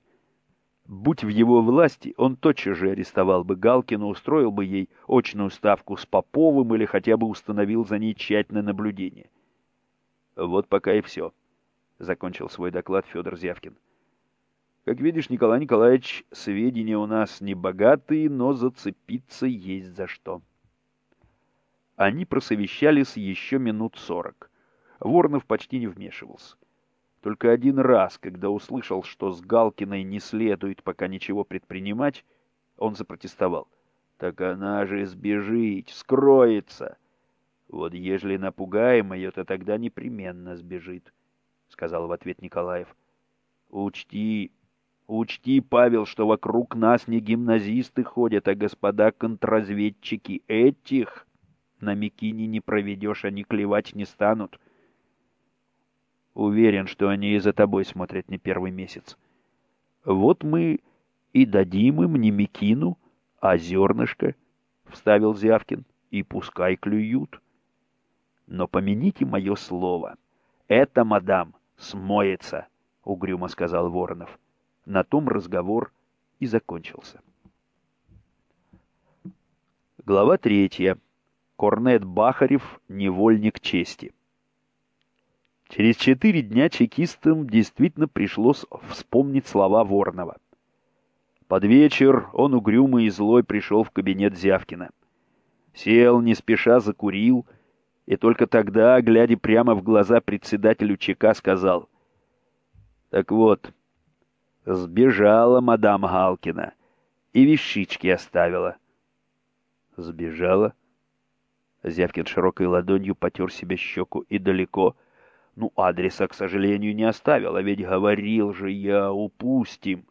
Будь в его власти, он тотчас же арестовал бы Галкину, устроил бы ей очную ставку с Поповым или хотя бы установил за ней тщательное наблюдение. Вот пока и все, — закончил свой доклад Федор Зявкин. Как видишь, Николай Николаевич, сведения у нас не богатые, но зацепиться есть за что. Они просовещались еще минут сорок. Воронов почти не вмешивался. Только один раз, когда услышал, что с Галкиной не следует пока ничего предпринимать, он запротестовал. «Так она же сбежит, скроется!» «Вот ежели напугаем ее, то тогда непременно сбежит», — сказал в ответ Николаев. «Учти, учти, Павел, что вокруг нас не гимназисты ходят, а господа контрразведчики. Этих на Микине не проведешь, они клевать не станут». Уверен, что они и за тобой смотрят не первый месяц. Вот мы и дадим им не мекину, а зернышко, — вставил Зявкин, — и пускай клюют. Но помяните мое слово. Это, мадам, смоется, — угрюмо сказал Воронов. На том разговор и закончился. Глава третья. Корнет Бахарев, невольник чести. Через четыре дня чекистам действительно пришлось вспомнить слова Воронова. Под вечер он угрюмый и злой пришел в кабинет Зявкина. Сел, не спеша закурил, и только тогда, глядя прямо в глаза председателю ЧК, сказал, «Так вот, сбежала мадам Галкина и вещички оставила». «Сбежала?» Зявкин широкой ладонью потер себе щеку и далеко — ну, адреса, к сожалению, не оставил, а ведь говорил же я, упустим.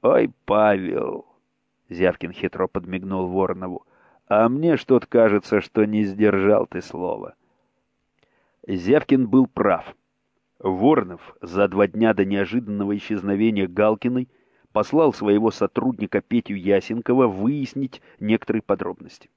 Ой, Павел, Зявкин хитро подмигнул Воронову, а мне что-то кажется, что не сдержал ты слова. Зявкин был прав. Воронов за два дня до неожиданного исчезновения Галкиной послал своего сотрудника Петю Ясенкова выяснить некоторые подробности.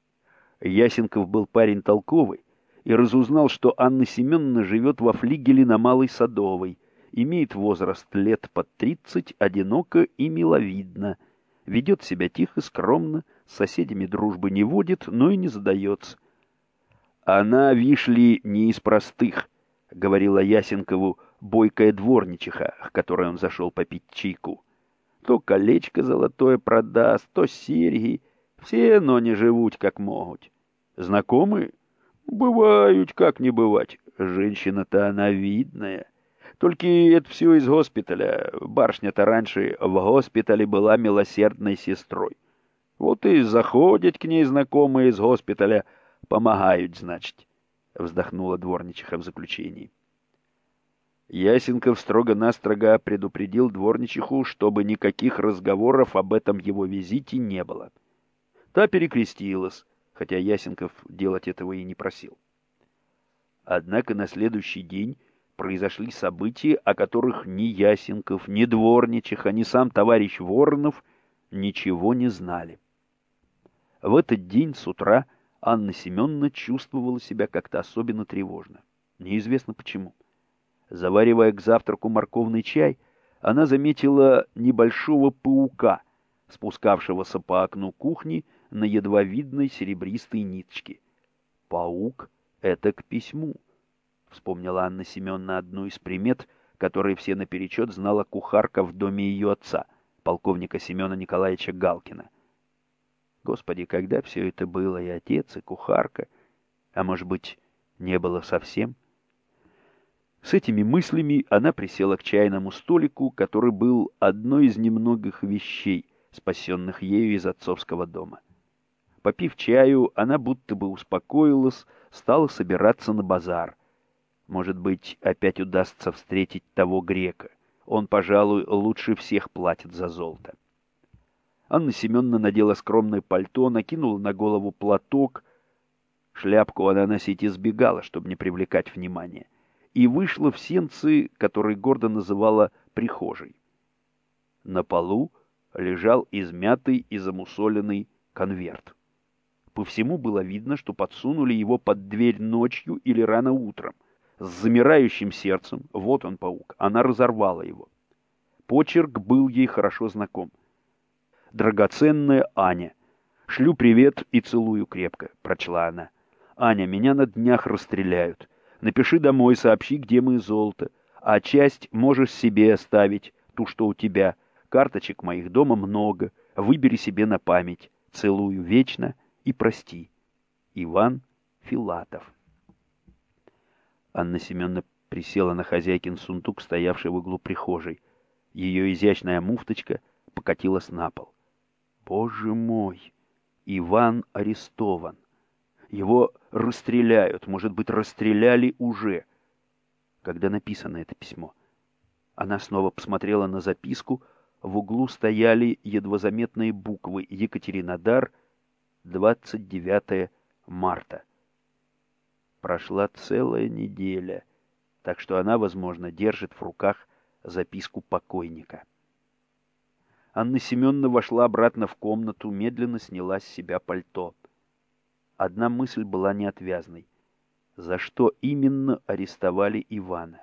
Ясенков был парень толковый, и разузнал, что Анна Семеновна живет во флигеле на Малой Садовой, имеет возраст лет под тридцать, одиноко и миловидно, ведет себя тихо, скромно, с соседями дружбы не водит, но и не задается. Она, вишли, не из простых, — говорила Ясенкову бойкая дворничиха, к которой он зашел попить чайку. То колечко золотое продаст, то серьги. Все, но не живут, как могут. Знакомы? Бывают, как не бывать. Женщина-то она видная. Только это все из госпиталя. Барышня-то раньше в госпитале была милосердной сестрой. Вот и заходят к ней знакомые из госпиталя, помогают, значит, — вздохнула дворничиха в заключении. Ясенков строго-настрого предупредил дворничиху, чтобы никаких разговоров об этом его визите не было. Та перекрестилась, хотя Ясенков делать этого и не просил. Однако на следующий день произошли события, о которых ни Ясенков, ни Дворничиха, ни сам товарищ Воронов ничего не знали. В этот день с утра Анна Семеновна чувствовала себя как-то особенно тревожно. Неизвестно почему. Заваривая к завтраку морковный чай, она заметила небольшого паука, спускавшегося по окну кухни на едва видной серебристой ниточке. Паук — это к письму. Вспомнила Анна Семеновна одну из примет, которые все наперечет знала кухарка в доме ее отца, полковника Семена Николаевича Галкина. Господи, когда все это было, и отец, и кухарка, а может быть, не было совсем? С этими мыслями она присела к чайному столику, который был одной из немногих вещей, спасенных ею из отцовского дома. Попив чаю, она будто бы успокоилась, стала собираться на базар. Может быть, опять удастся встретить того грека. Он, пожалуй, лучше всех платит за золото. Анна Семеновна надела скромное пальто, накинула на голову платок. Шляпку она носить избегала, чтобы не привлекать внимания. И вышла в сенцы, которые гордо называла прихожей. На полу лежал измятый и замусоленный конверт. По всему было видно, что подсунули его под дверь ночью или рано утром. С замирающим сердцем, вот он, паук, она разорвала его. Почерк был ей хорошо знаком. «Драгоценная Аня. Шлю привет и целую крепко», — прочла она. «Аня, меня на днях расстреляют. Напиши домой, сообщи, где мы золото. А часть можешь себе оставить, ту, что у тебя. Карточек моих дома много. Выбери себе на память. Целую вечно и прости. Иван Филатов. Анна Семеновна присела на хозяйкин сундук, стоявший в углу прихожей. Ее изящная муфточка покатилась на пол. Боже мой! Иван арестован. Его расстреляют, может быть, расстреляли уже. Когда написано это письмо? Она снова посмотрела на записку. В углу стояли едва заметные буквы «Екатеринодар», 29 марта. Прошла целая неделя, так что она, возможно, держит в руках записку покойника. Анна Семеновна вошла обратно в комнату, медленно сняла с себя пальто. Одна мысль была неотвязной. За что именно арестовали Ивана?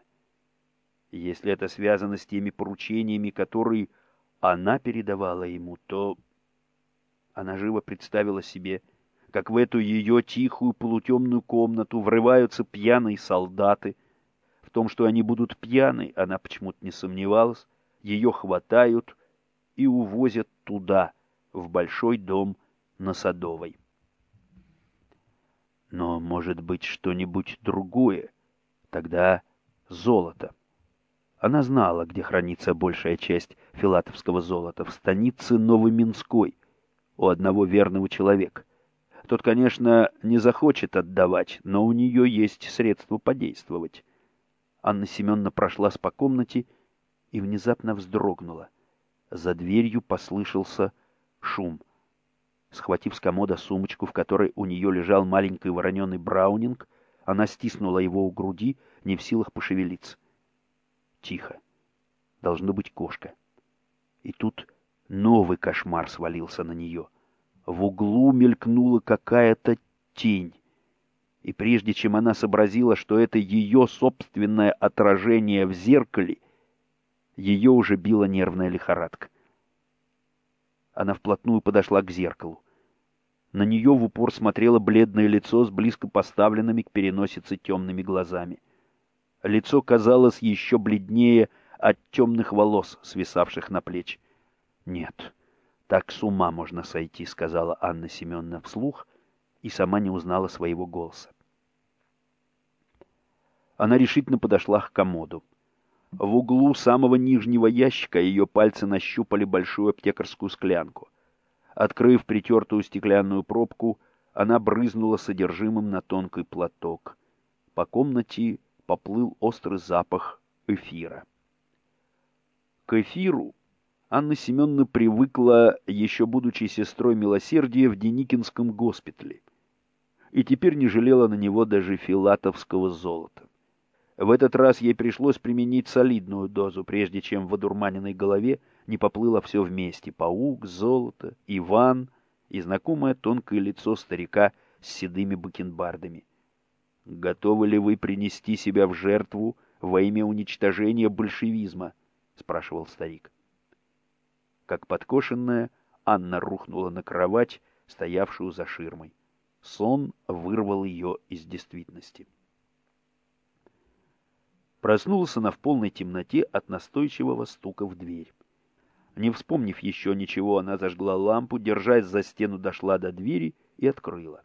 Если это связано с теми поручениями, которые она передавала ему, то она живо представила себе, как в эту ее тихую полутемную комнату врываются пьяные солдаты. В том, что они будут пьяны, она почему-то не сомневалась. Ее хватают и увозят туда, в большой дом на Садовой. Но, может быть, что-нибудь другое. Тогда золото. Она знала, где хранится большая часть филатовского золота, в станице Новоминской, у одного верного человека. Тот, конечно, не захочет отдавать, но у нее есть средства подействовать. Анна Семеновна прошлась по комнате и внезапно вздрогнула. За дверью послышался шум. Схватив с комода сумочку, в которой у нее лежал маленький вороненый браунинг, она стиснула его у груди, не в силах пошевелиться. Тихо. Должно быть кошка. И тут Новый кошмар свалился на нее. В углу мелькнула какая-то тень. И прежде чем она сообразила, что это ее собственное отражение в зеркале, Ее уже била нервная лихорадка. Она вплотную подошла к зеркалу. На нее в упор смотрело бледное лицо с близко поставленными к переносице темными глазами. Лицо казалось еще бледнее от темных волос, свисавших на плечи. «Нет, так с ума можно сойти», — сказала Анна Семеновна вслух и сама не узнала своего голоса. Она решительно подошла к комоду. В углу самого нижнего ящика ее пальцы нащупали большую аптекарскую склянку — Открыв притертую стеклянную пробку, она брызнула содержимым на тонкий платок. По комнате поплыл острый запах эфира. К эфиру Анна Семеновна привыкла, еще будучи сестрой милосердия, в Деникинском госпитале, и теперь не жалела на него даже филатовского золота. В этот раз ей пришлось применить солидную дозу, прежде чем в одурманенной голове не поплыло все вместе — паук, золото, Иван и знакомое тонкое лицо старика с седыми бакенбардами. «Готовы ли вы принести себя в жертву во имя уничтожения большевизма?» — спрашивал старик. Как подкошенная, Анна рухнула на кровать, стоявшую за ширмой. Сон вырвал ее из действительности. Проснулась она в полной темноте от настойчивого стука в дверь. Не вспомнив еще ничего, она зажгла лампу, держась за стену, дошла до двери и открыла.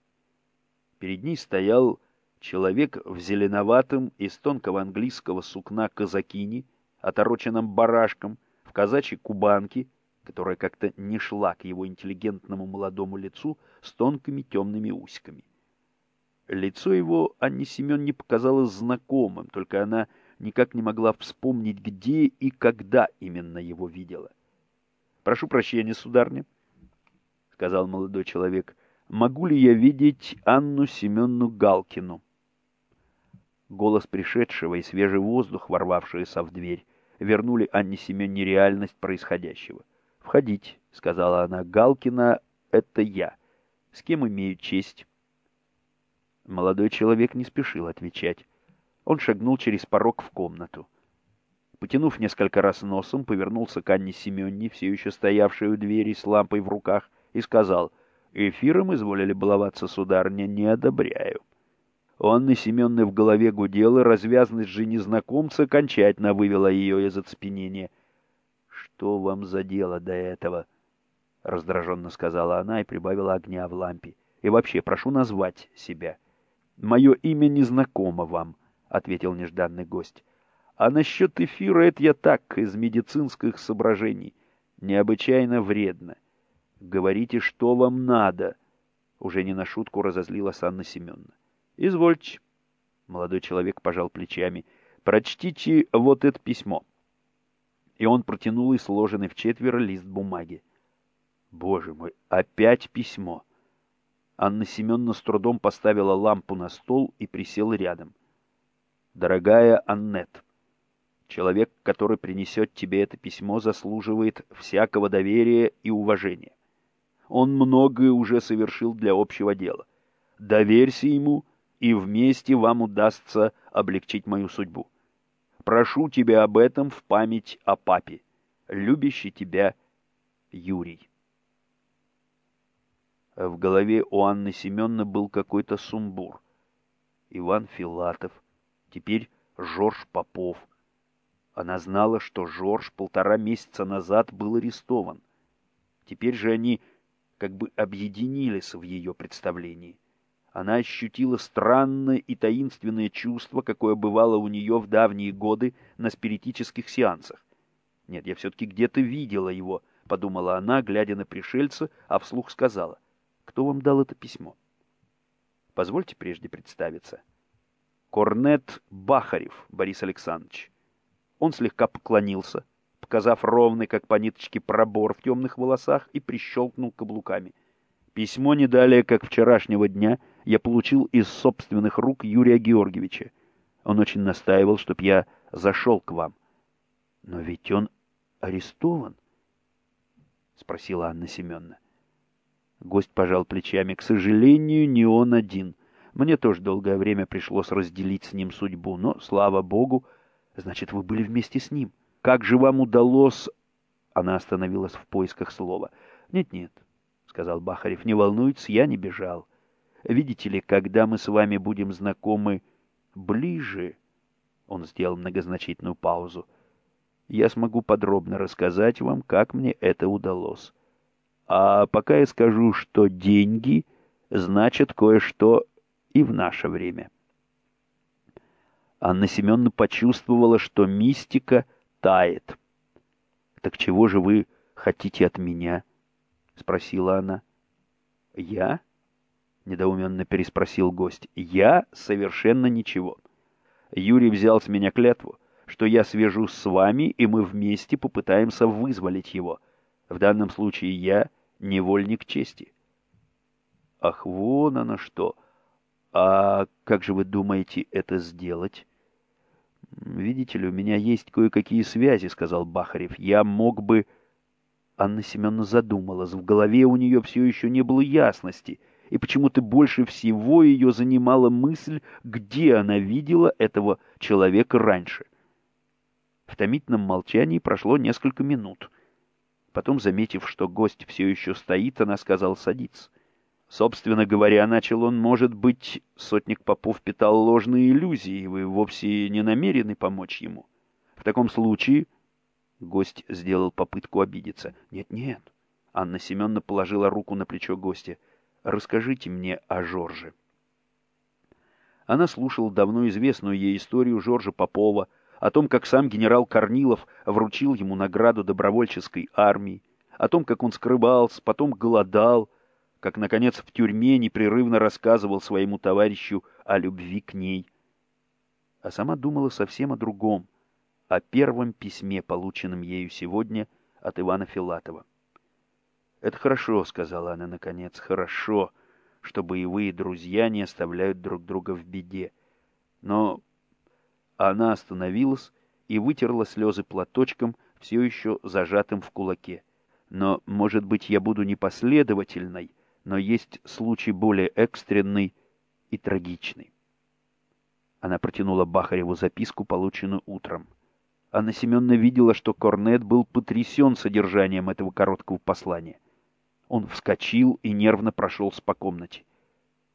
Перед ней стоял человек в зеленоватом из тонкого английского сукна казакини, отороченном барашком, в казачьей кубанке, которая как-то не шла к его интеллигентному молодому лицу с тонкими темными усиками. Лицо его Анне Семен не показалось знакомым, только она никак не могла вспомнить, где и когда именно его видела. «Прошу прощения, сударня», — сказал молодой человек. «Могу ли я видеть Анну Семенну Галкину?» Голос пришедшего и свежий воздух, ворвавшиеся в дверь, вернули Анне Семенне реальность происходящего. «Входите», — сказала она. «Галкина — это я. С кем имею честь?» Молодой человек не спешил отвечать. Он шагнул через порог в комнату. Потянув несколько раз носом, повернулся к Анне Семенне, все еще стоявшей у двери с лампой в руках, и сказал, «Эфиром изволили баловаться, сударыня, не одобряю». У Анны Семенны в голове гудела, развязность же незнакомца окончательно вывела ее из оцепенения. «Что вам за дело до этого?» — раздраженно сказала она и прибавила огня в лампе. «И вообще, прошу назвать себя». «Мое имя незнакомо вам», — ответил нежданный гость. А насчет эфира это я так, из медицинских соображений. Необычайно вредно. Говорите, что вам надо. Уже не на шутку разозлилась Анна Семеновна. Извольте. Молодой человек пожал плечами. Прочтите вот это письмо. И он протянул и сложенный в четверо лист бумаги. Боже мой, опять письмо. Анна Семеновна с трудом поставила лампу на стол и присела рядом. «Дорогая Аннет, Человек, который принесет тебе это письмо, заслуживает всякого доверия и уважения. Он многое уже совершил для общего дела. Доверься ему, и вместе вам удастся облегчить мою судьбу. Прошу тебя об этом в память о папе. Любящий тебя Юрий. В голове у Анны Семеновны был какой-то сумбур. Иван Филатов, теперь Жорж Попов — она знала, что Жорж полтора месяца назад был арестован. Теперь же они как бы объединились в ее представлении. Она ощутила странное и таинственное чувство, какое бывало у нее в давние годы на спиритических сеансах. «Нет, я все-таки где-то видела его», — подумала она, глядя на пришельца, а вслух сказала. «Кто вам дал это письмо?» «Позвольте прежде представиться». «Корнет Бахарев Борис Александрович». Он слегка поклонился, показав ровный, как по ниточке, пробор в темных волосах и прищелкнул каблуками. Письмо не далее, как вчерашнего дня, я получил из собственных рук Юрия Георгиевича. Он очень настаивал, чтоб я зашел к вам. — Но ведь он арестован? — спросила Анна Семеновна. Гость пожал плечами. — К сожалению, не он один. Мне тоже долгое время пришлось разделить с ним судьбу, но, слава богу, Значит, вы были вместе с ним. как же вам удалось...» Она остановилась в поисках слова. «Нет-нет», — сказал Бахарев, — «не волнуйтесь, я не бежал. Видите ли, когда мы с вами будем знакомы ближе...» Он сделал многозначительную паузу. «Я смогу подробно рассказать вам, как мне это удалось. А пока я скажу, что деньги значат кое-что и в наше время». Анна Семеновна почувствовала, что мистика тает. «Так чего же вы хотите от меня?» — спросила она. «Я?» — недоуменно переспросил гость. «Я совершенно ничего. Юрий взял с меня клятву, что я свяжусь с вами, и мы вместе попытаемся вызволить его. В данном случае я невольник чести». «Ах, вон оно что! А как же вы думаете это сделать?» «Видите ли, у меня есть кое-какие связи», — сказал Бахарев. «Я мог бы...» Анна Семеновна задумалась. В голове у нее все еще не было ясности, и почему-то больше всего ее занимала мысль, где она видела этого человека раньше. В томительном молчании прошло несколько минут. Потом, заметив, что гость все еще стоит, она сказала «садиться». Собственно говоря, начал он, может быть, сотник Попов питал ложные иллюзии, и вы вовсе не намерены помочь ему. В таком случае... Гость сделал попытку обидеться. «Нет-нет». Анна Семеновна положила руку на плечо гостя. «Расскажите мне о Жорже». Она слушала давно известную ей историю Жоржа Попова, о том, как сам генерал Корнилов вручил ему награду добровольческой армии, о том, как он скрывался, потом голодал, как, наконец, в тюрьме непрерывно рассказывал своему товарищу о любви к ней. А сама думала совсем о другом, о первом письме, полученном ею сегодня от Ивана Филатова. «Это хорошо», — сказала она наконец, — «хорошо, что боевые друзья не оставляют друг друга в беде. Но...» Она остановилась и вытерла слезы платочком, все еще зажатым в кулаке. «Но, может быть, я буду непоследовательной, но есть случай более экстренный и трагичный. Она протянула Бахареву записку, полученную утром. Анна Семеновна видела, что Корнет был потрясен содержанием этого короткого послания. Он вскочил и нервно прошелся по комнате.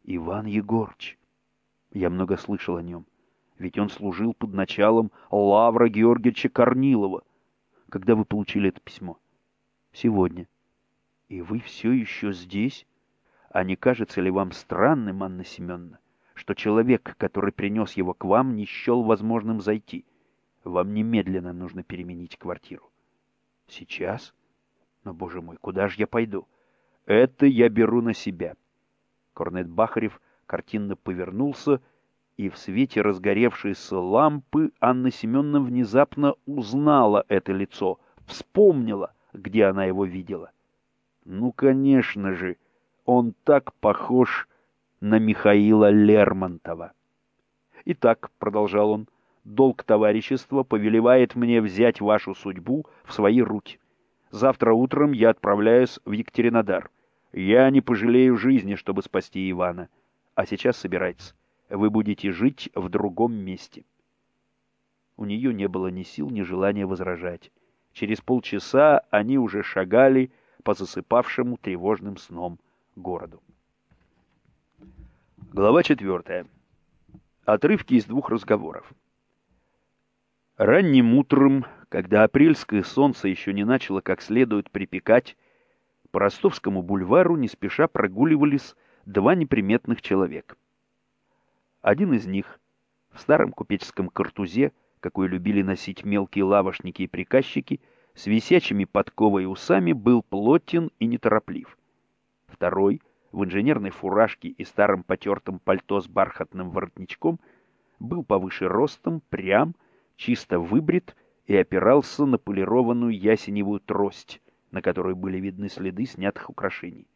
«Иван Егорыч!» Я много слышал о нем. Ведь он служил под началом Лавра Георгиевича Корнилова. Когда вы получили это письмо? Сегодня. И вы все еще здесь? А не кажется ли вам странным, Анна Семеновна, что человек, который принес его к вам, не счел возможным зайти? Вам немедленно нужно переменить квартиру. Сейчас? Но, боже мой, куда же я пойду? Это я беру на себя. Корнет Бахарев картинно повернулся, и в свете разгоревшейся лампы Анна Семеновна внезапно узнала это лицо, вспомнила, где она его видела. Ну, конечно же, он так похож на Михаила Лермонтова. «Итак», — продолжал он, — «долг товарищества повелевает мне взять вашу судьбу в свои руки. Завтра утром я отправляюсь в Екатеринодар. Я не пожалею жизни, чтобы спасти Ивана. А сейчас собирайтесь. Вы будете жить в другом месте». У нее не было ни сил, ни желания возражать. Через полчаса они уже шагали по засыпавшему тревожным сном городу. Глава четвертая. Отрывки из двух разговоров. Ранним утром, когда апрельское солнце еще не начало как следует припекать, по Ростовскому бульвару не спеша прогуливались два неприметных человека. Один из них в старом купеческом картузе, какой любили носить мелкие лавошники и приказчики, с висячими подковой усами был плотен и нетороплив. Второй, в инженерной фуражке и старом потертом пальто с бархатным воротничком, был повыше ростом, прям, чисто выбрит и опирался на полированную ясеневую трость, на которой были видны следы снятых украшений.